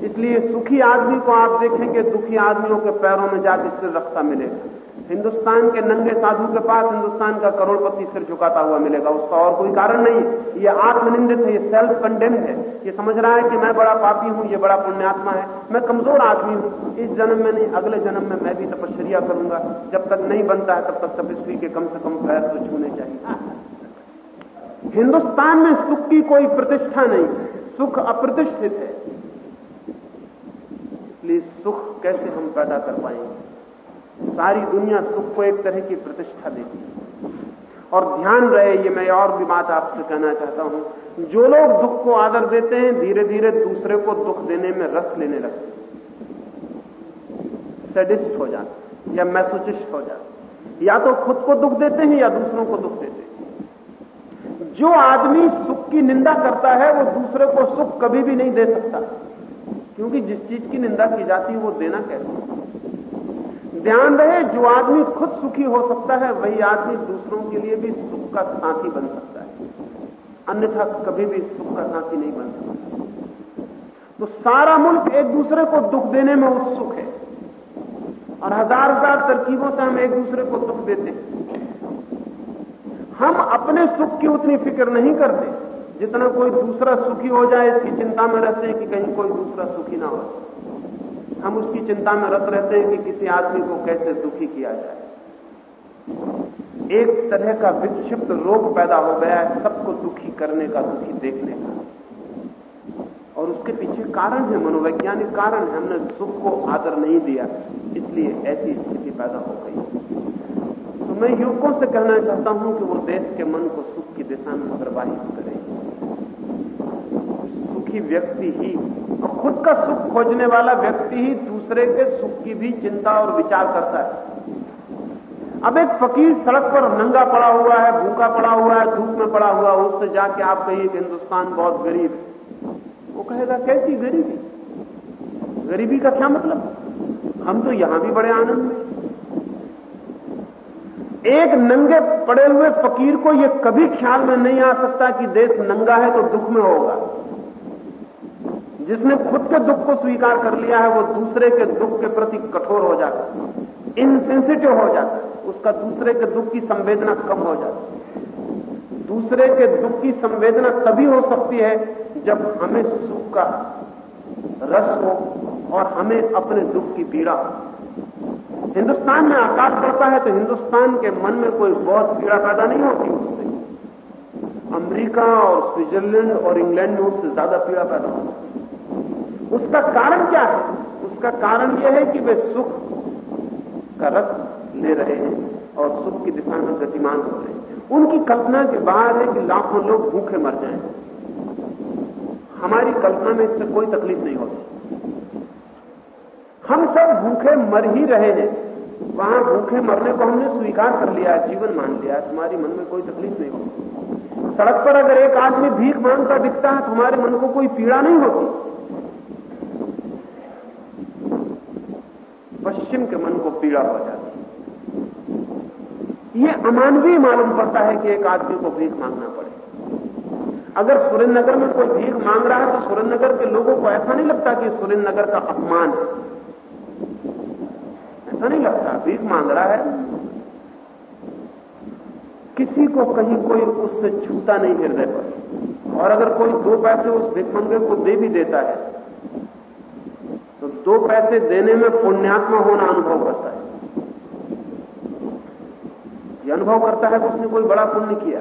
इसलिए सुखी आदमी को आप देखेंगे, दुखी आदमियों के पैरों में जाकर सिर रखता मिलेगा। हिंदुस्तान के नंगे साधु के पास हिंदुस्तान का करोड़पति सिर झुकाता हुआ मिलेगा। उसका और कोई कारण नहीं ये आत्मनिंदित है, ये सेल्फ कंडेम्ड है। ये समझ रहा है कि मैं बड़ा पापी हूँ, ये बड़ा पुण्यात्मा है। मैं कमज़ोर आदमी हूँ। इस जन्म में नहीं, अगले जन्म में मैं भी तपश्चर्या करूँगा। जब तक नहीं बनता है, तब तक तपस्वी के कम से कम पैर तो छूने चाहिए। हिंदुस्तान में सुख की कोई प्रतिष्ठा नहीं। सुख अप्रतिष्ठित है। इसलिए सुख कैसे हम पैदा कर पाएँगे? सारी दुनिया सुख को एक तरह की प्रतिष्ठा देती है। और ध्यान रहे, ये मैं और भी बात आपसे कहना चाहता हूँ, जो लोग दुख को आदर देते हैं धीरे धीरे दूसरे को दुख देने में रस लेने लगते सेडिस्ट हो जाते या मैसोचिस्ट हो जाते या तो खुद को दुख देते हैं, या दूसरों को दुख देते हैं। जो आदमी सुख की निंदा करता है, वो दूसरे को सुख कभी भी नहीं दे सकता। क्योंकि जिस चीज़ की निंदा की जाती है, वो देना कैसे? ध्यान रहे, जो आदमी खुद सुखी हो सकता है, वही आदमी दूसरों के लिए भी सुख का साथी बन सकता है। अन्यथा कभी भी सुख का साथी नहीं बन सकता। तो सारा मुल्क एक दूसरे को दुख देने में उत्सुक है। और हज़ार हज़ार तरकीबों से हम एक दूसरे को दुख देते हैं। हम अपने सुख की उतनी फ़िक्र नहीं करते। जितना कोई दूसरा सुखी हो जाए, इसकी चिंता में रहते हैं कि कहीं कोई दूसरा सुखी ना हो। हम उसकी चिंता में रत रहते हैं कि किसी आदमी को कैसे दुखी किया जाए। एक तरह का विक्षिप्त रोग पैदा हो गया है, सबको दुखी करने का, दुखी देखने का। और उसके पीछे कारण है, मनोवैज्ञानिक कारण है, हमने सुख को आदर नहीं दिया, इसलिए ऐसी स्थिति पैदा हो गई। तो मैं युवकों से कहना चाहता हूँ कि वो देश के मन को सुख की दिशा में प्रवाहित करें। सुखी व्यक्ति ही तो खुद का सुख खोजने वाला व्यक्ति ही दूसरे के सुख की भी चिंता और विचार करता है। अब एक फकीर सड़क पर नंगा पड़ा हुआ है, भूखा पड़ा हुआ है, धूप में पड़ा हुआ है उससे जाके आप कहिए कि हिंदुस्तान बहुत गरीब है। वो कहेगा, कैसी गरीबी? गरीबी का क्या मतलब? हम तो यहाँ भी बड़े आनंद में एक नंगे पड़े हुए फकीर को यह कभी ख्याल में नहीं आ सकता कि देश नंगा है तो दुख में होगा। जिसने खुद के दुख को स्वीकार कर लिया है, वो दूसरे के दुख के प्रति कठोर हो जाता है। इनसेंसिटिव हो जाता है। उसका दूसरे के दुख की संवेदना कम हो जाती है। दूसरे के दुख की संवेदना तभी हो सकती है जब हमें सुख का रस हो और हमें अपने दुख की पीड़ा हो। हिंदुस्तान में आकाश पड़ता है तो हिंदुस्तान के मन में कोई बहुत पीड़ा पैदा नहीं होती उससे। अमेरिका और स्विट्जरलैंड और इंग्लैंड में उससे ज़्यादा पीड़ा पैदा होती है। उसका कारण क्या है? उसका कारण यह है कि वे सुख का रस ले रहे हैं और सुख की दिशा में गतिमान हो रहे हैं। उनकी कल्पना के बाहर है कि लाखों लोग भूखे मर जाएँ। हमारी कल्पना में इससे कोई तकलीफ़ नहीं होती। हम सब भूखे मर ही रहे हैं। वहाँ भूखे मरने को हमने स्वीकार कर लिया, जीवन मान लिया। तुम्हारी मन में कोई तकलीफ़ नहीं होती। सड़क पर अगर एक आदमी भीख माँगता दिखता है तुम्हारे मन को कोई पीड़ा नहीं होती। पश्चिम के मन को पीड़ा हो जाती है। ये अमानवीय मालूम पड़ता है कि एक आदमी को भीख मांगना पड़े। अगर सुरेंद्रनगर में कोई भीख मांग रहा है तो सुरेंद्रनगर के लोगों को ऐसा नहीं लगता कि सुरेंद्रनगर का अपमान है। ऐसा नहीं लगता, भीख मांग रहा है। किसी को कहीं कोई उससे छूता नहीं हृदय पर। और अगर कोई दो पैसे उस भिकमंगे को दे भी देता है दो पैसे देने में पुण्यात्मा होना अनुभव करता है। यह अनुभव करता है कि उसने कोई बड़ा पुण्य किया।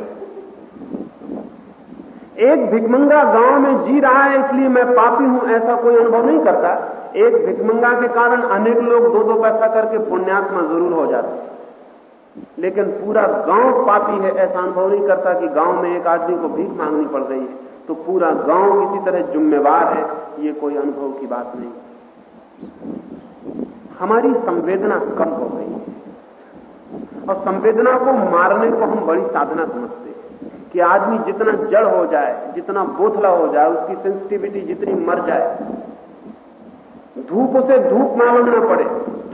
एक भिकमंगा गाँव में जी रहा है, इसलिए मैं पापी हूँ, ऐसा कोई अनुभव नहीं करता। एक भिकमंगा के कारण अनेक लोग दो दो पैसा करके पुण्यात्मा ज़रूर हो जाते हैं। लेकिन पूरा गाँव पापी है, ऐसा अनुभव नहीं करता कि गाँव में एक आदमी को भीख मांगनी पड़ रही है। तो पूरा गाँव किसी तरह जुम्मेवार है, ये कोई अनुभव की बात नहीं। हमारी संवेदना कम हो गई है। और संवेदना को मारने को हम बड़ी साधना समझते हैं कि आदमी जितना जड़ हो जाए, जितना बोथला हो जाए, उसकी सेंसिटिविटी जितनी मर जाए, धूप उसे धूप मालूम न पड़े,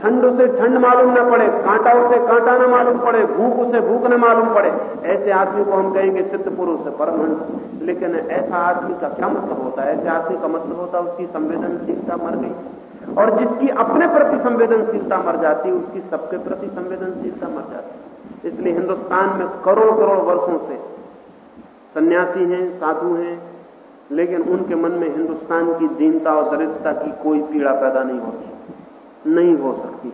ठंड उसे ठंड मालूम न पड़े, कांटा उसे कांटा न मालूम पड़े, भूख उसे भूख न मालूम पड़े, ऐसे आदमी को हम कहेंगे सिद्ध पुरुष परमहंस लेकिन ऐसा आदमी का क्या मतलब होता है? ऐसे आदमी का मतलब होता है उसकी संवेदनशीलता मर गई। और जिसकी अपने प्रति संवेदनशीलता मर जाती है, उसकी सबके प्रति संवेदनशीलता मर जाती है। इसलिए हिंदुस्तान में करोड़ करोड़ वर्षों से सन्यासी हैं, साधु हैं, लेकिन उनके मन में हिंदुस्तान की दीनता और दरिद्रता की कोई पीड़ा पैदा नहीं होती, नहीं हो सकती।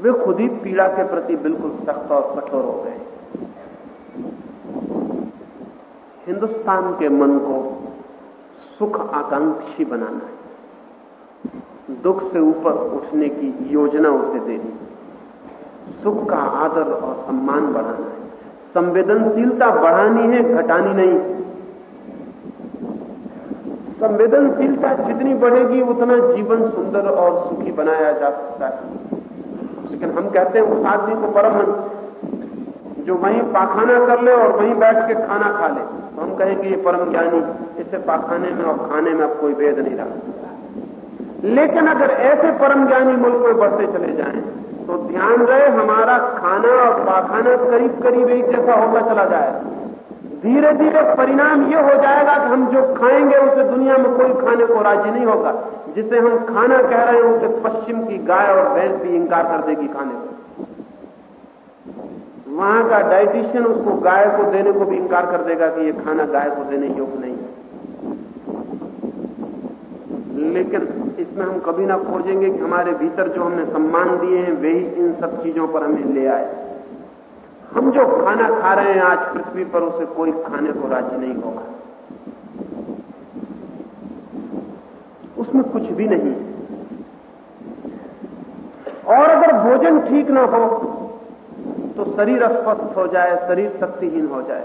वे खुद ही पीड़ा के प्रति बिल्कुल सख्त और कठोर हो गए। हिंदुस्तान के मन को सुख आकांक्षी बनाना है। दुख से ऊपर उठने की योजना उसे देनी सुख का आदर और सम्मान बढ़ाना है। संवेदनशीलता बढ़ानी है, घटानी नहीं। संवेदनशीलता जितनी बढ़ेगी, उतना जीवन सुंदर और सुखी बनाया जा सकता है। लेकिन हम कहते हैं, उस आदमी को परमहंस जो वहीं पाखाना कर ले और वहीं बैठ के खाना खा ले। तो हम कहेंगे, ये परम ज्ञानी इससे पाखाने में और खाने में अब कोई भेद नहीं रहा। लेकिन अगर ऐसे परम ज्ञानी मुल्क में बढ़ते चले जाएँ तो ध्यान रहे हमारा खाना और पाखाना करीब करीब एक जैसा होता चला जाए। धीरे धीरे परिणाम ये हो जाएगा कि हम जो खाएँगे, उसे दुनिया में कोई खाने को राज़ी नहीं होगा, जिसे हम खाना कह रहे हैं, उसे पश्चिम की गाय और भैंस भी इंकार कर देगी खाने को। वहाँ का डाइटिशियन उसको गाय को देने को भी इंकार कर देगा कि ये खाना गाय को देने योग्य नहीं है। लेकिन इसमें हम कभी ना खोजेंगे कि हमारे भीतर जो हमने सम्मान दिए हैं, वे ही इन सब चीज़ों पर हमें ले आए। हम जो खाना खा रहे हैं आज पृथ्वी पर, उसे कोई खाने को राज़ी नहीं होगा। उसमें कुछ भी नहीं। और अगर भोजन ठीक ना हो तो शरीर अस्वस्थ हो जाए, शरीर शक्तिहीन हो जाए।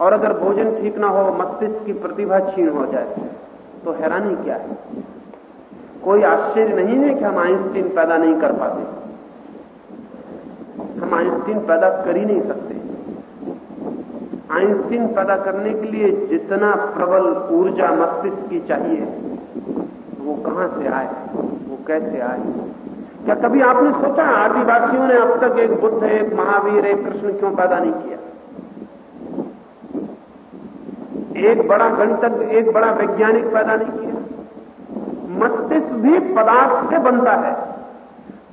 और अगर भोजन ठीक ना हो, मस्तिष्क की प्रतिभा छीन हो जाए तो हैरानी क्या है? कोई आश्चर्य नहीं है कि हम आइंस्टीन पैदा नहीं कर पाते। हम आइंस्टीन पैदा कर ही नहीं सकते। आइंस्टीन पैदा करने के लिए जितना प्रबल ऊर्जा मस्तिष्क की चाहिए, वो कहाँ से आए? वो कैसे आए? क्या कभी आपने सोचा आदिवासियों ने अब तक एक बुद्ध, एक महावीर, एक कृष्ण क्यों पैदा नहीं किया? एक बड़ा गणतज्ञ एक बड़ा वैज्ञानिक पैदा नहीं किया। भी पदार्थ से बनता है।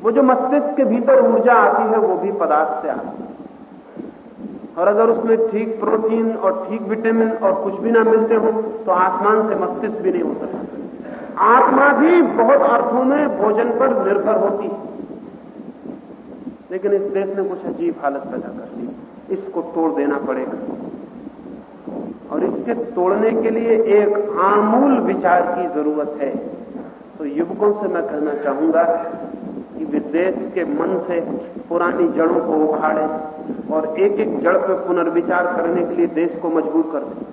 वो जो मस्तिष्क के भीतर ऊर्जा आती है, वो भी पदार्थ से आती है। और अगर उसमें ठीक प्रोटीन और ठीक विटामिन और कुछ भी ना मिलते हो तो आसमान से मस्तिष्क भी नहीं हो सकता आत्मा भी बहुत अर्थों में भोजन पर निर्भर होती है। लेकिन इस देश ने कुछ अजीब हालत पैदा कर दी। इसको तोड़ देना पड़ेगा। और इसके तोड़ने के लिए एक आमूल विचार की ज़रूरत है। तो युवकों से मैं कहना चाहूँगा कि विदेश के मन से पुरानी जड़ों को उखाड़े और एक एक जड़ पर पुनर्विचार करने के लिए देश को मजबूर कर दे।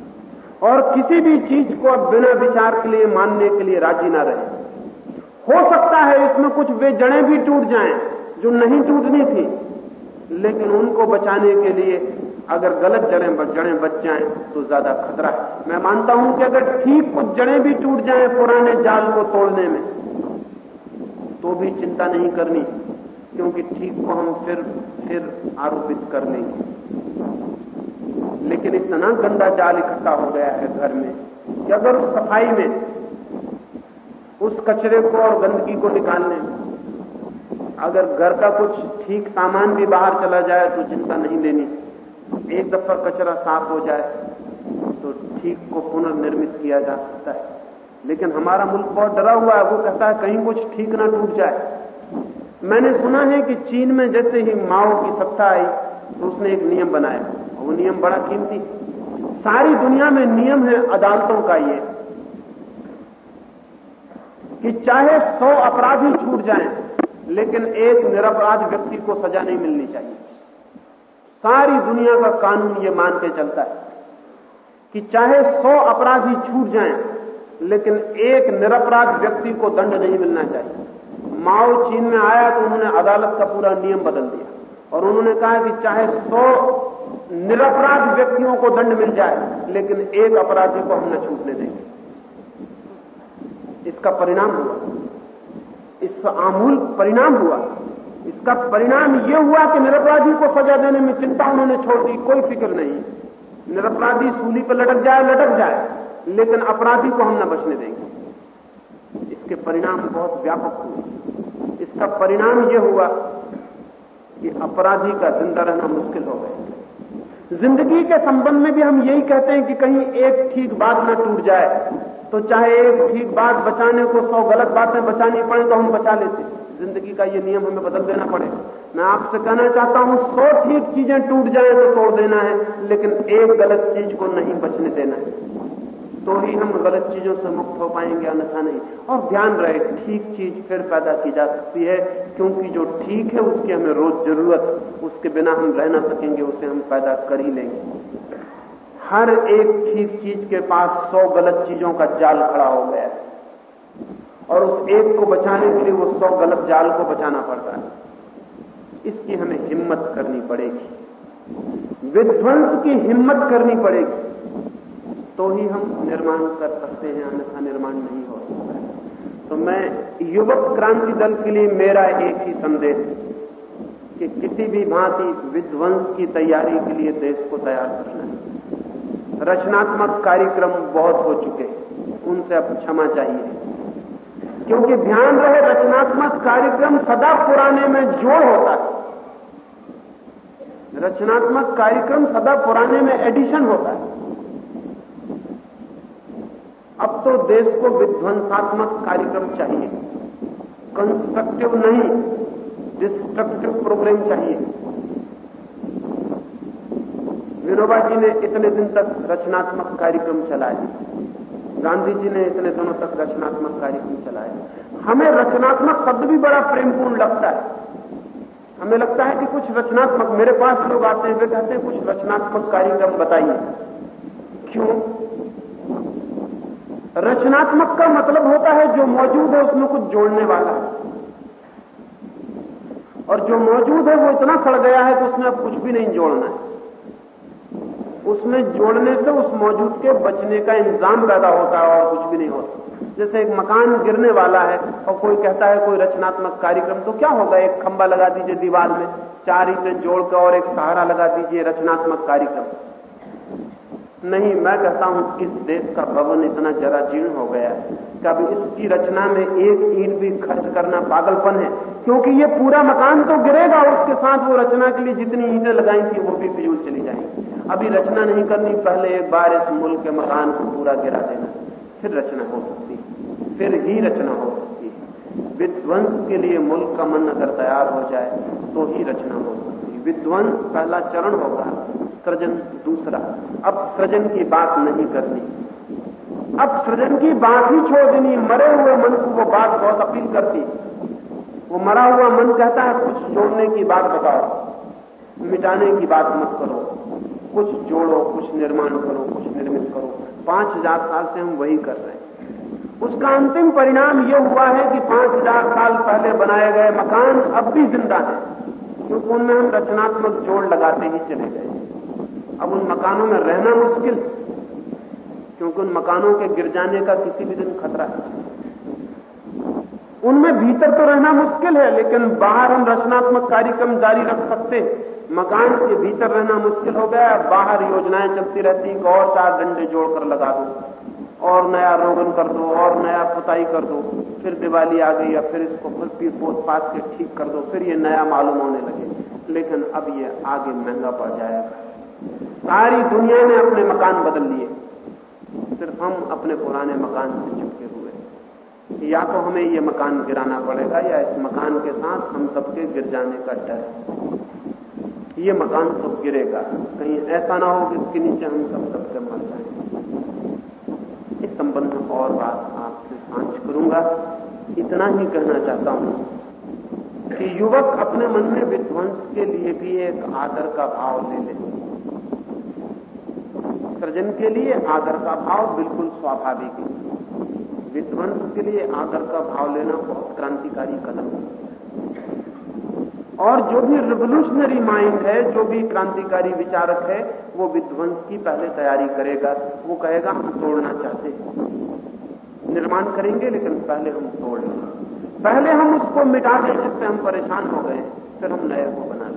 और किसी भी चीज़ को अब बिना विचार के लिए, मानने के लिए राज़ी ना रहे। हो सकता है इसमें कुछ वे जड़ें भी टूट जाएँ जो नहीं टूटनी थी, लेकिन उनको बचाने के लिए अगर गलत जड़ें जड़ें बच जाएँ तो ज़्यादा खतरा है। मैं मानता हूँ कि अगर ठीक कुछ जड़ें भी टूट जाएँ पुराने जाल को तोड़ने में तो भी चिंता नहीं करनी, क्योंकि ठीक को हम फिर फिर आरोपित कर लेंगे। लेकिन इतना गंदा जाल इकट्ठा हो गया है घर में कि अगर उस सफ़ाई में उस कचरे को और गंदगी को निकालने, अगर घर का कुछ ठीक सामान भी बाहर चला जाए तो चिंता नहीं लेनी। एक दफ़ा कचरा साफ़ हो जाए तो ठीक को पुनर्निर्मित किया जा सकता है। लेकिन हमारा मुल्क बहुत डरा हुआ है, वो कहता है, कहीं कुछ ठीक ना टूट जाए। मैंने सुना है कि चीन में जैसे ही माओ की सत्ता आई तो उसने एक नियम बनाया वो नियम बड़ा कीमती। सारी दुनिया में नियम है अदालतों का ये, कि चाहे सौ अपराधी छूट जाएँ, लेकिन एक निरपराध व्यक्ति को सजा नहीं मिलनी चाहिए। सारी दुनिया का कानून ये मान के चलता है कि चाहे सौ अपराधी छूट जाएँ, लेकिन एक निरपराध व्यक्ति को दंड नहीं मिलना चाहिए। माओ चीन में आया तो उन्होंने अदालत का पूरा नियम बदल दिया और उन्होंने कहा कि चाहे सौ निरपराध व्यक्तियों को दंड मिल जाए, लेकिन एक अपराधी को हम न छूटने देंगे। इसका परिणाम हुआ। इसका आमूल परिणाम हुआ। इसका परिणाम यह हुआ कि निरपराधी को सजा देने में चिंता उन्होंने छोड़ दी, कोई फ़िक्र नहीं। निरपराधी सूली पर लटक जाए लटक जाए, लेकिन अपराधी को हम न बचने देंगे। इसके परिणाम बहुत व्यापक हुए। इसका परिणाम यह हुआ कि अपराधी का ज़िंदा रहना मुश्किल हो गया। ज़िंदगी के संबंध में भी हम यही कहते हैं कि कहीं एक ठीक बात न टूट जाए तो चाहे एक ठीक बात बचाने को सौ गलत बातें बचानी पड़े तो हम बचा लेते ज़िंदगी का ये नियम हमें बदल देना पड़े। मैं आपसे कहना चाहता हूँ, सौ ठीक चीज़ें टूट जाए तो तोड़ देना है, लेकिन एक गलत चीज़ को नहीं बचने देना है। तो ही हम गलत चीज़ों से मुक्त हो पाएँगे, अन्यथा नहीं। और ध्यान रहे, ठीक चीज़ फिर पैदा की जा सकती है, क्योंकि जो ठीक है उसकी हमें रोज ज़रूरत, उसके बिना हम रह ना सकेंगे, उसे हम पैदा कर ही लेंगे। हर एक ठीक चीज़ के पास सौ गलत चीज़ों का जाल खड़ा हो गया है। और उस एक को बचाने के लिए वो सौ गलत जाल को बचाना पड़ता है। इसकी हमें हिम्मत करनी पड़ेगी। विध्वंस की हिम्मत करनी पड़ेगी। तो ही हम निर्माण कर सकते हैं, अन्यथा निर्माण नहीं हो सकता तो मैं युवक क्रांति दल के लिए मेरा एक ही संदेश कि किसी भी भांति विध्वंस की तैयारी के लिए देश को तैयार करना है। रचनात्मक कार्यक्रम बहुत हो चुके हैं। उनसे अब क्षमा चाहिए। क्योंकि ध्यान रहे, रचनात्मक कार्यक्रम सदा पुराने में जोड़ होता है। रचनात्मक कार्यक्रम सदा पुराने में एडिशन होता है। अब तो देश को विध्वंसात्मक कार्यक्रम चाहिए। कंस्ट्रक्टिव नहीं डिस्ट्रक्टिव प्रोग्राम चाहिए। विनोबा जी ने इतने दिन तक रचनात्मक कार्यक्रम चलाए। गांधी जी ने इतने दिनों तक रचनात्मक कार्यक्रम चलाए। हमें रचनात्मक शब्द भी बड़ा प्रेमपूर्ण लगता है। हमें लगता है कि कुछ रचनात्मक, मेरे पास लोग आते हैं, वे कहते हैं, कुछ रचनात्मक कार्यक्रम बताइए। क्यों? रचनात्मक का मतलब होता है जो मौजूद है उसमें कुछ जोड़ने वाला है। और जो मौजूद है वो इतना सड़ गया है कि उसमें अब कुछ भी नहीं जोड़ना है। उसमें जोड़ने से उस मौजूद के बचने का इंतज़ाम पैदा होता है और कुछ भी नहीं होता। जैसे एक मकान गिरने वाला है और कोई कहता है कोई रचनात्मक कार्यक्रम तो क्या होगा? एक खंबा लगा दीजिए दीवार में, चार ईटें जोड़कर और एक सहारा लगा दीजिए रचनात्मक कार्यक्रम। नहीं, मैं कहता हूँ, इस देश का भवन इतना जरा जीर्ण हो गया है कि अब इसकी रचना में एक ईट भी खर्च करना पागलपन है, क्योंकि ये पूरा मकान तो गिरेगा और उसके साथ वो रचना के लिए जितनी ईटें लगाई थी, वो भी फिजूल चली जाएँगी। अभी रचना नहीं करनी, पहले एक बार इस मुल्क के मकान को पूरा गिरा देना। फिर रचना हो सकती है। फिर ही रचना हो सकती है। विध्वंस के लिए मुल्क का मन अगर तैयार हो जाए तो ही रचना हो सकती है। विध्वंस पहला चरण होगा, सृजन दूसरा। अब सृजन की बात नहीं करनी। अब सृजन की बात ही छोड़ देनी। मरे हुए मन को वो बात बहुत अपील करती वो मरा हुआ मन कहता है, कुछ जोड़ने की बात बताओ, मिटाने की बात मत करो। कुछ जोड़ो, कुछ निर्माण करो, कुछ निर्मित करो। पाँच हज़ार साल से हम वही कर रहे हैं। उसका अंतिम परिणाम यह हुआ है कि पाँच हज़ार साल पहले बनाए गए मकान अब भी ज़िंदा है, क्योंकि उनमें हम रचनात्मक जोड़ लगाते ही चले गए। अब उन मकानों में रहना मुश्किल, क्योंकि उन मकानों के गिर जाने का किसी भी दिन खतरा है। उनमें भीतर तो रहना मुश्किल है, लेकिन बाहर हम रचनात्मक कार्यक्रम जारी रख सकते मकान के भीतर रहना मुश्किल हो गया, बाहर योजनाएँ चलती रहती कि और चार डंडे जोड़कर लगा दो, और नया रोगन कर दो, और नया पुताई कर दो, फिर दिवाली आ गई या फिर इसको फिर पीर पोत पात के ठीक कर दो, फिर ये नया मालूम होने लगे। लेकिन अब ये आगे महँगा पड़ जाएगा। सारी दुनिया ने अपने मकान बदल लिए। सिर्फ़ हम अपने पुराने मकान से चुपके हुए। या तो हमें ये मकान गिराना पड़ेगा, या इस मकान के साथ हम सबके गिर जाने का डर है। ये मकान सब गिरेगा? कहीं ऐसा ना हो कि इसके नीचे हम सब सबके मर जाए। इस संबंध में और बात आपसे साँझ करूँगा। इतना ही कहना चाहता हूँ कि युवक अपने मन में विध्वंस के लिए भी एक आदर का भाव ले ले। सृजन के लिए आदर का भाव बिल्कुल स्वाभाविक है। विध्वंस के लिए आदर का भाव लेना बहुत क्रांतिकारी कदम है। और जो भी रिवोल्यूशनरी माइंड है, जो भी क्रांतिकारी विचारक है, वो विध्वंस की पहले तैयारी करेगा। वो कहेगा, हम तोड़ना चाहते हैं। निर्माण करेंगे, लेकिन पहले हम तोड़ लेंगे। पहले हम उसको मिटा दें, जिससे हम परेशान हो गए फिर हम नए को बना लेंगे।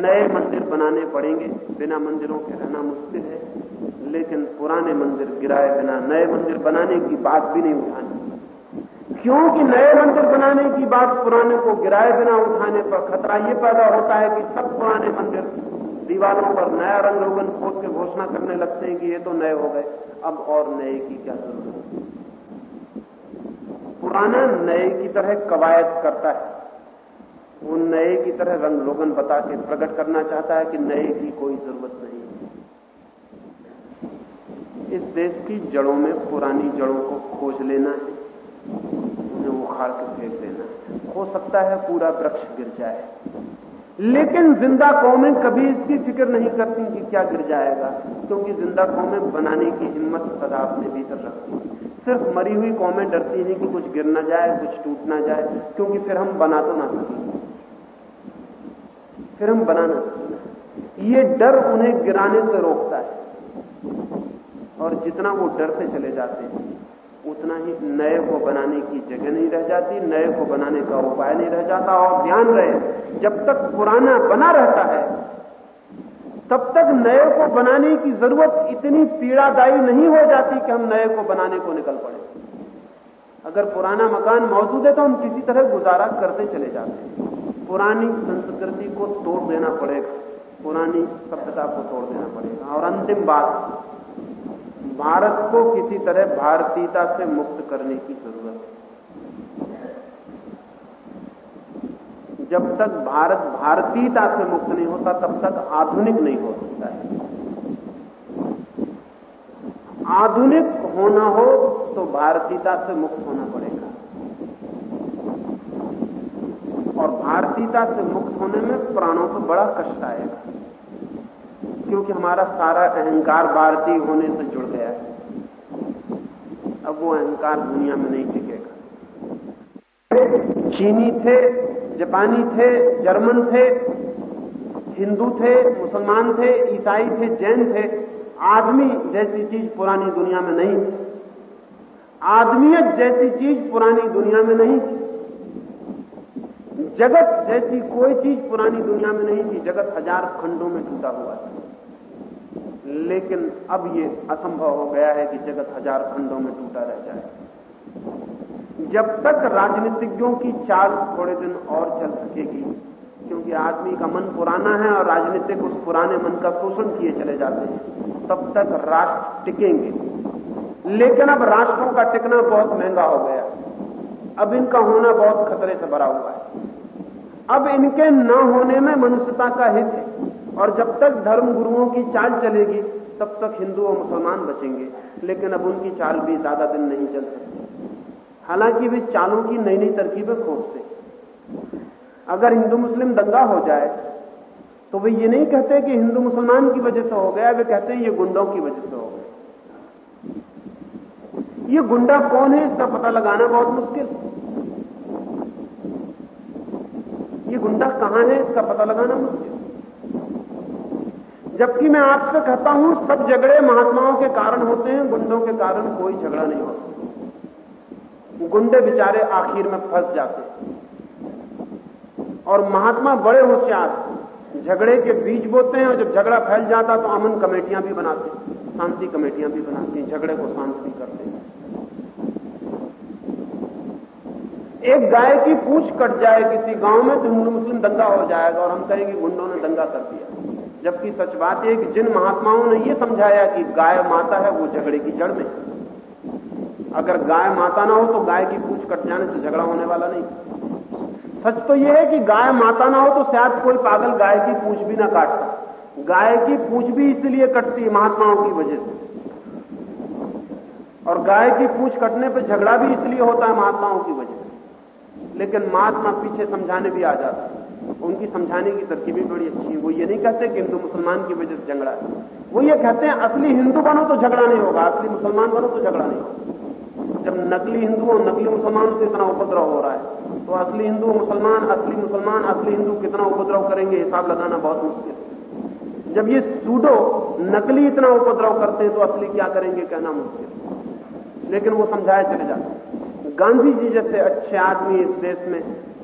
नए मंदिर बनाने पड़ेंगे। बिना मंदिरों के रहना मुश्किल है। लेकिन पुराने मंदिर गिराए बिना नए मंदिर बनाने की बात भी नहीं उठानी। क्योंकि नए मंदिर बनाने की बात पुराने को गिराए बिना उठाने पर खतरा यह पैदा होता है कि सब पुराने मंदिर दीवारों पर नया रंग रोगन खोद के घोषणा करने लगते हैं कि ये तो नए हो गए। अब और नए की क्या ज़रूरत है? पुराना नए की तरह कवायद करता है। वो नए की तरह रंग लोगन बता के प्रकट करना चाहता है कि नए की कोई ज़रूरत नहीं इस देश की जड़ों में पुरानी जड़ों को खोज लेना है। उखाड़ के फेंक देना। हो सकता है पूरा वृक्ष गिर जाए। लेकिन ज़िंदा कौमें कभी इसकी फ़िक्र नहीं करती कि क्या गिर जाएगा, क्योंकि ज़िंदा कौमें बनाने की हिम्मत सदा अपने भीतर रखती सिर्फ़ मरी हुई कौमें डरती हैं कि कुछ गिर ना जाए, कुछ टूट ना जाए, क्योंकि फिर हम बना तो ना सकेंगे फिर हम बना ना सकेंगे ये डर उन्हें गिराने से रोकता है। और जितना वो डरते चले जाते हैं उतना ही नए को बनाने की जगह नहीं रह जाती, नए को बनाने का उपाय नहीं रह जाता और ध्यान रहे, जब तक पुराना बना रहता है, तब तक नए को बनाने की ज़रूरत इतनी पीड़ादायी नहीं हो जाती कि हम नए को बनाने को निकल पड़े। अगर पुराना मकान मौजूद है तो हम किसी तरह गुजारा करते चले जाते हैं। पुरानी संस्कृति को तोड़ देना पड़ेगा, पुरानी सभ्यता को तोड़ देना पड़ेगा। और अंतिम बात भारत को किसी तरह भारतीयता से मुक्त करने की ज़रूरत है। जब तक भारत भारतीयता से मुक्त नहीं होता, तब तक आधुनिक नहीं हो सकता है। आधुनिक होना हो तो भारतीयता से मुक्त होना पड़ेगा। और भारतीयता से मुक्त होने में प्राणों को बड़ा कष्ट आएगा, क्योंकि हमारा सारा अहंकार भारतीय होने से जुड़ गया। अब वो अहंकार दुनिया में नहीं टिकेगा। चीनी थे, जापानी थे, जर्मन थे, हिंदू थे, मुसलमान थे, ईसाई थे, जैन थे, आदमी जैसी चीज़ पुरानी दुनिया में नहीं थी। आदमियत जैसी चीज़ पुरानी दुनिया में नहीं थी। जगत जैसी कोई चीज़ पुरानी दुनिया में नहीं थी, जगत हज़ार खंडों में टूटा हुआ था। लेकिन अब ये असंभव हो गया है कि जगत हज़ार खंडों में टूटा रह जाए। जब तक राजनीतिज्ञों की चाल थोड़े दिन और चल सकेगी, क्योंकि आदमी का मन पुराना है और राजनीतिक उस पुराने मन का शोषण किए चले जाते हैं, तब तक राष्ट्र टिकेंगे। लेकिन अब राष्ट्रों का टिकना बहुत महँगा हो गया। अब इनका होना बहुत खतरे से भरा हुआ है। अब इनके न होने में मनुष्यता का हित है। और जब तक धर्म गुरुओं की चाल चलेगी, तब तक हिंदू और मुसलमान बचेंगे। लेकिन अब उनकी चाल भी ज़्यादा दिन नहीं चल सकती। हालाँकि वे चालों की नई नई तरकीबें खोजते अगर हिंदू मुस्लिम दंगा हो जाए तो वे ये नहीं कहते कि हिंदू मुसलमान की वजह से हो गया, वे कहते हैं ये गुंडों की वजह से हो गया। ये गुंडा कौन है, इसका पता लगाना बहुत मुश्किल। ये गुंडा कहाँ है, इसका पता लगाना मुश्किल। जबकि मैं आपसे कहता हूँ, सब झगड़े महात्माओं के कारण होते हैं, गुंडों के कारण कोई झगड़ा नहीं होता। गुंडे बेचारे आखिर में फंस जाते और महात्मा बड़े होशियार झगड़े के बीज बोते हैं और जब झगड़ा फैल जाता तो अमन कमेटियाँ भी बनाते शांति कमेटियाँ भी बनाती हैं, झगड़े को शांत भी करते हैं। एक गाय की पूछ कट जाए किसी गाँव में तो हिंदू मुस्लिम दंगा हो जाएगा और हम कहेंगे गुंडों ने दंगा कर दिया। जबकि सच बात है कि जिन महात्माओं ने यह समझाया कि गाय माता है, वो झगड़े की जड़ में। अगर गाय माता ना हो तो गाय की पूछ कट जाने से झगड़ा होने वाला नहीं। सच तो यह है कि गाय माता ना हो तो शायद कोई पागल गाय की पूछ भी ना काटता गाय की पूछ भी इसलिए कटती है महात्माओं की वजह से। और गाय की पूछ कटने पर झगड़ा भी इसलिए होता है महात्माओं की वजह से। लेकिन महात्मा पीछे समझाने भी आ जाता है। उनकी समझाने की तरकीबें बड़ी अच्छी है। वो ये नहीं कहते कि हिंदू मुसलमान की वजह से झगड़ा है। वो ये कहते हैं, असली हिंदू बनो तो झगड़ा नहीं होगा, असली मुसलमान बनो तो झगड़ा नहीं होगा। जब नकली हिंदू और नकली मुसलमान से इतना उपद्रव हो रहा है तो असली हिंदू मुसलमान, असली मुसलमान, असली हिंदू कितना उपद्रव करेंगे, हिसाब लगाना बहुत मुश्किल है। जब ये सूडो नकली इतना उपद्रव करते हैं तो असली क्या करेंगे, कहना मुश्किल लेकिन वो समझाए चले जाते गांधी जी जैसे अच्छे आदमी इस देश में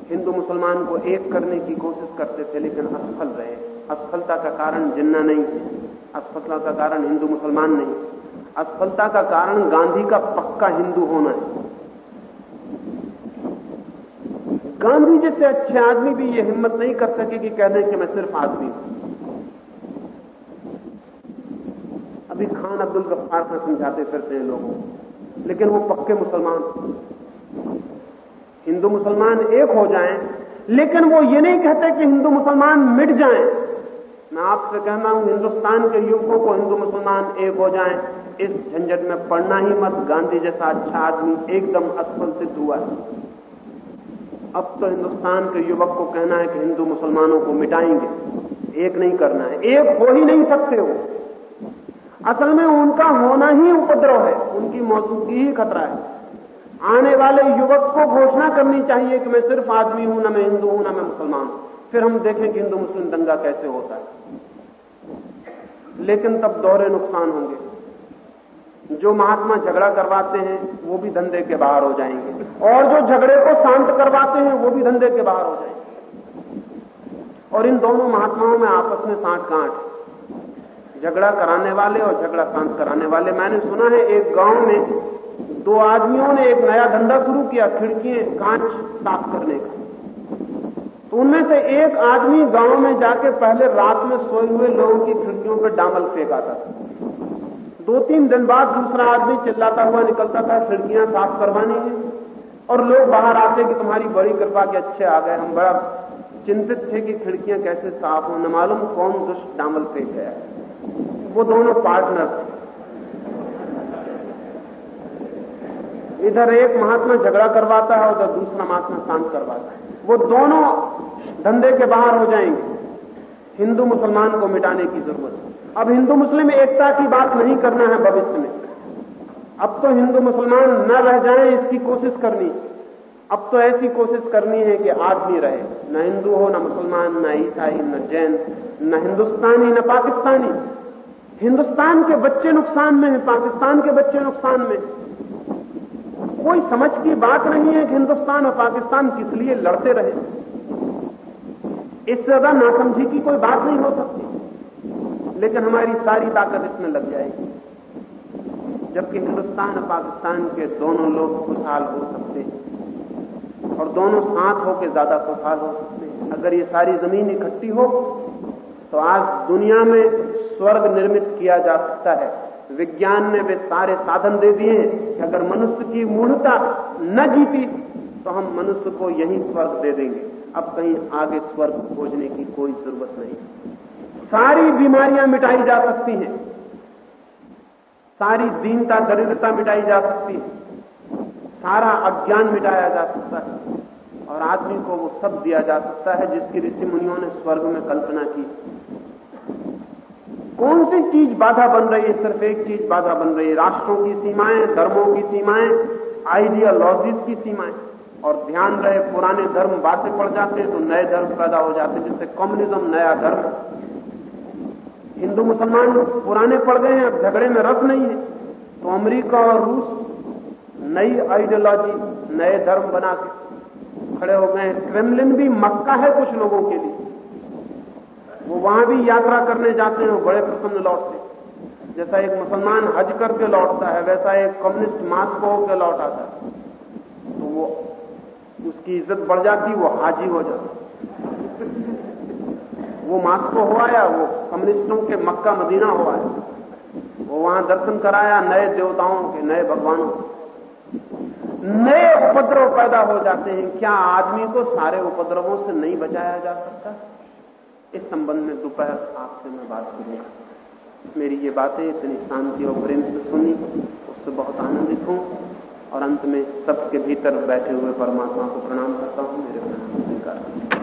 हिंदू मुसलमान को एक करने की कोशिश करते थे, लेकिन असफल रहे। असफलता का कारण जिन्ना नहीं असफलता का कारण हिंदू मुसलमान नहीं असफलता का कारण गांधी का पक्का हिंदू होना है। गांधी जैसे अच्छे आदमी भी ये हिम्मत नहीं कर सके कि कह दें कि मैं सिर्फ़ आदमी हूँ। अभी खान अब्दुल गफ्फार का समझाते फिरते हैं लोगों लेकिन वो पक्के मुसलमान। हिंदू मुसलमान एक हो जाएँ, लेकिन वो ये नहीं कहते कि हिंदू मुसलमान मिट जाएँ। मैं आपसे कहना हूँ, हिंदुस्तान के युवकों को हिंदू मुसलमान एक हो जाएँ, इस झंझट में पड़ना ही मत। गांधी जैसा अच्छा आदमी एकदम असफल सिद्ध हुआ। है अब तो हिंदुस्तान के युवक को कहना है कि हिंदू मुसलमानों को मिटाएँगे। एक नहीं करना है। एक हो ही नहीं सकते हो असल में उनका होना ही उपद्रव है। उनकी मौजूदगी ही खतरा है। आने वाले युवक को घोषणा करनी चाहिए कि मैं सिर्फ़ आदमी हूँ, ना मैं हिंदू हूँ, ना मैं मुसलमान हूँ। फिर हम देखें कि हिंदू मुस्लिम दंगा कैसे होता है। लेकिन तब दौरे नुकसान होंगे। जो महात्मा झगड़ा करवाते हैं, वो भी धंधे के बाहर हो जाएँगे। और जो झगड़े को शांत करवाते हैं, वो भी धंधे के बाहर हो जाएँगे। और इन दोनों महात्माओं में आपस में साठ गांठ झगड़ा कराने वाले और झगड़ा शांत कराने वाले। मैंने सुना है, एक गाँव में दो आदमियों ने एक नया धंधा शुरू किया, खिड़कियाँ, कांच साफ़ करने का। तो उनमें से एक आदमी गाँव में जाके पहले रात में सोए हुए लोगों की खिड़कियों पर डामल फेंक आता था। दो तीन दिन बाद दूसरा आदमी चिल्लाता हुआ निकलता था, खिड़कियाँ साफ़ करवानी है और लोग बाहर आते कि तुम्हारी बड़ी कृपा के अच्छे आ गए, हम बड़ा चिंतित थे कि खिड़कियाँ कैसे साफ़ हो, न मालूम कौन दुष्ट डामल फेंक गया। वो दोनों पार्टनर थे। इधर एक महात्मा झगड़ा करवाता है, उधर दूसरा महात्मा शांत करवाता है। वो दोनों धंधे के बाहर हो जाएँगे। हिंदू मुसलमान को मिटाने की ज़रूरत है। अब हिंदू मुस्लिम एकता की बात नहीं करना है भविष्य में। अब तो हिंदू मुसलमान न रह जाए, इसकी कोशिश करनी अब तो ऐसी कोशिश करनी है कि आदमी रहे। न हिंदू हो, न मुसलमान, न ईसाई, न जैन, न हिंदुस्तानी, न पाकिस्तानी। हिंदुस्तान के बच्चे नुकसान में है, पाकिस्तान के बच्चे नुकसान में कोई समझ की बात नहीं है कि हिंदुस्तान और पाकिस्तान किस लिए लड़ते रहे। इससे ज़्यादा नासमझी की कोई बात नहीं हो सकती। लेकिन हमारी सारी ताकत इसमें लग जाएगी। जबकि हिंदुस्तान और पाकिस्तान के दोनों लोग खुशहाल हो सकते हैं और दोनों साथ होकर ज़्यादा खुशहाल हो सकते हैं। अगर ये सारी ज़मीन इकट्ठी हो तो आज दुनिया में स्वर्ग निर्मित किया जा सकता है। विज्ञान ने वे सारे साधन दे दिए हैं कि अगर मनुष्य की मूढ़ता न जीती तो हम मनुष्य को यही स्वर्ग दे देंगे। अब कहीं आगे स्वर्ग खोजने की कोई ज़रूरत नहीं। सारी बीमारियाँ मिटाई जा सकती हैं। सारी दीनता, दरिद्रता मिटाई जा सकती है। सारा अज्ञान मिटाया जा सकता है। और आदमी को वो सब दिया जा सकता है जिसकी ऋषि मुनियों ने स्वर्ग में कल्पना की। कौन सी चीज़ बाधा बन रही है? सिर्फ़ एक चीज़ बाधा बन रही है। राष्ट्रों की सीमाएँ, धर्मों की सीमाएँ आइडियोलॉजीज की सीमाएँ। और ध्यान रहे, पुराने धर्म बातें पड़ जाते तो नए धर्म पैदा हो जाते जैसे कम्युनिज्म नया धर्म। हिंदू, मुसलमान पुराने पड़ गए हैं, अब झगड़े में रस नहीं है। तो अमेरिका और रूस नई आइडियोलॉजी नए धर्म बना के खड़े हो गए हैं। क्रेमलिन भी मक्का है कुछ लोगों के लिए। वो वहाँ भी यात्रा करने जाते हैं, बड़े प्रसन्न लौटते। जैसा एक मुसलमान हज करके लौटता है, वैसा एक कम्युनिस्ट मास्को होकर लौट आता है। तो वो उसकी इज़्ज़त बढ़ जाती, वो हाजी हो जाता। वो मास्को हो आया, वो कम्युनिस्टों के मक्का मदीना हो आया। वो वहाँ दर्शन कराया, नए देवताओं के, नए भगवानों के। नए उपद्रव पैदा हो जाते हैं। क्या आदमी को सारे उपद्रवों से नहीं बचाया जा सकता? इस संबंध में दोपहर आपसे मैं बात करूँगा। मेरी ये बातें इतनी शांति और प्रेम से सुनी, उससे बहुत आनंदित हूँ और अंत में सबके भीतर बैठे हुए परमात्मा को प्रणाम करता हूँ, मेरे प्रणाम स्वीकार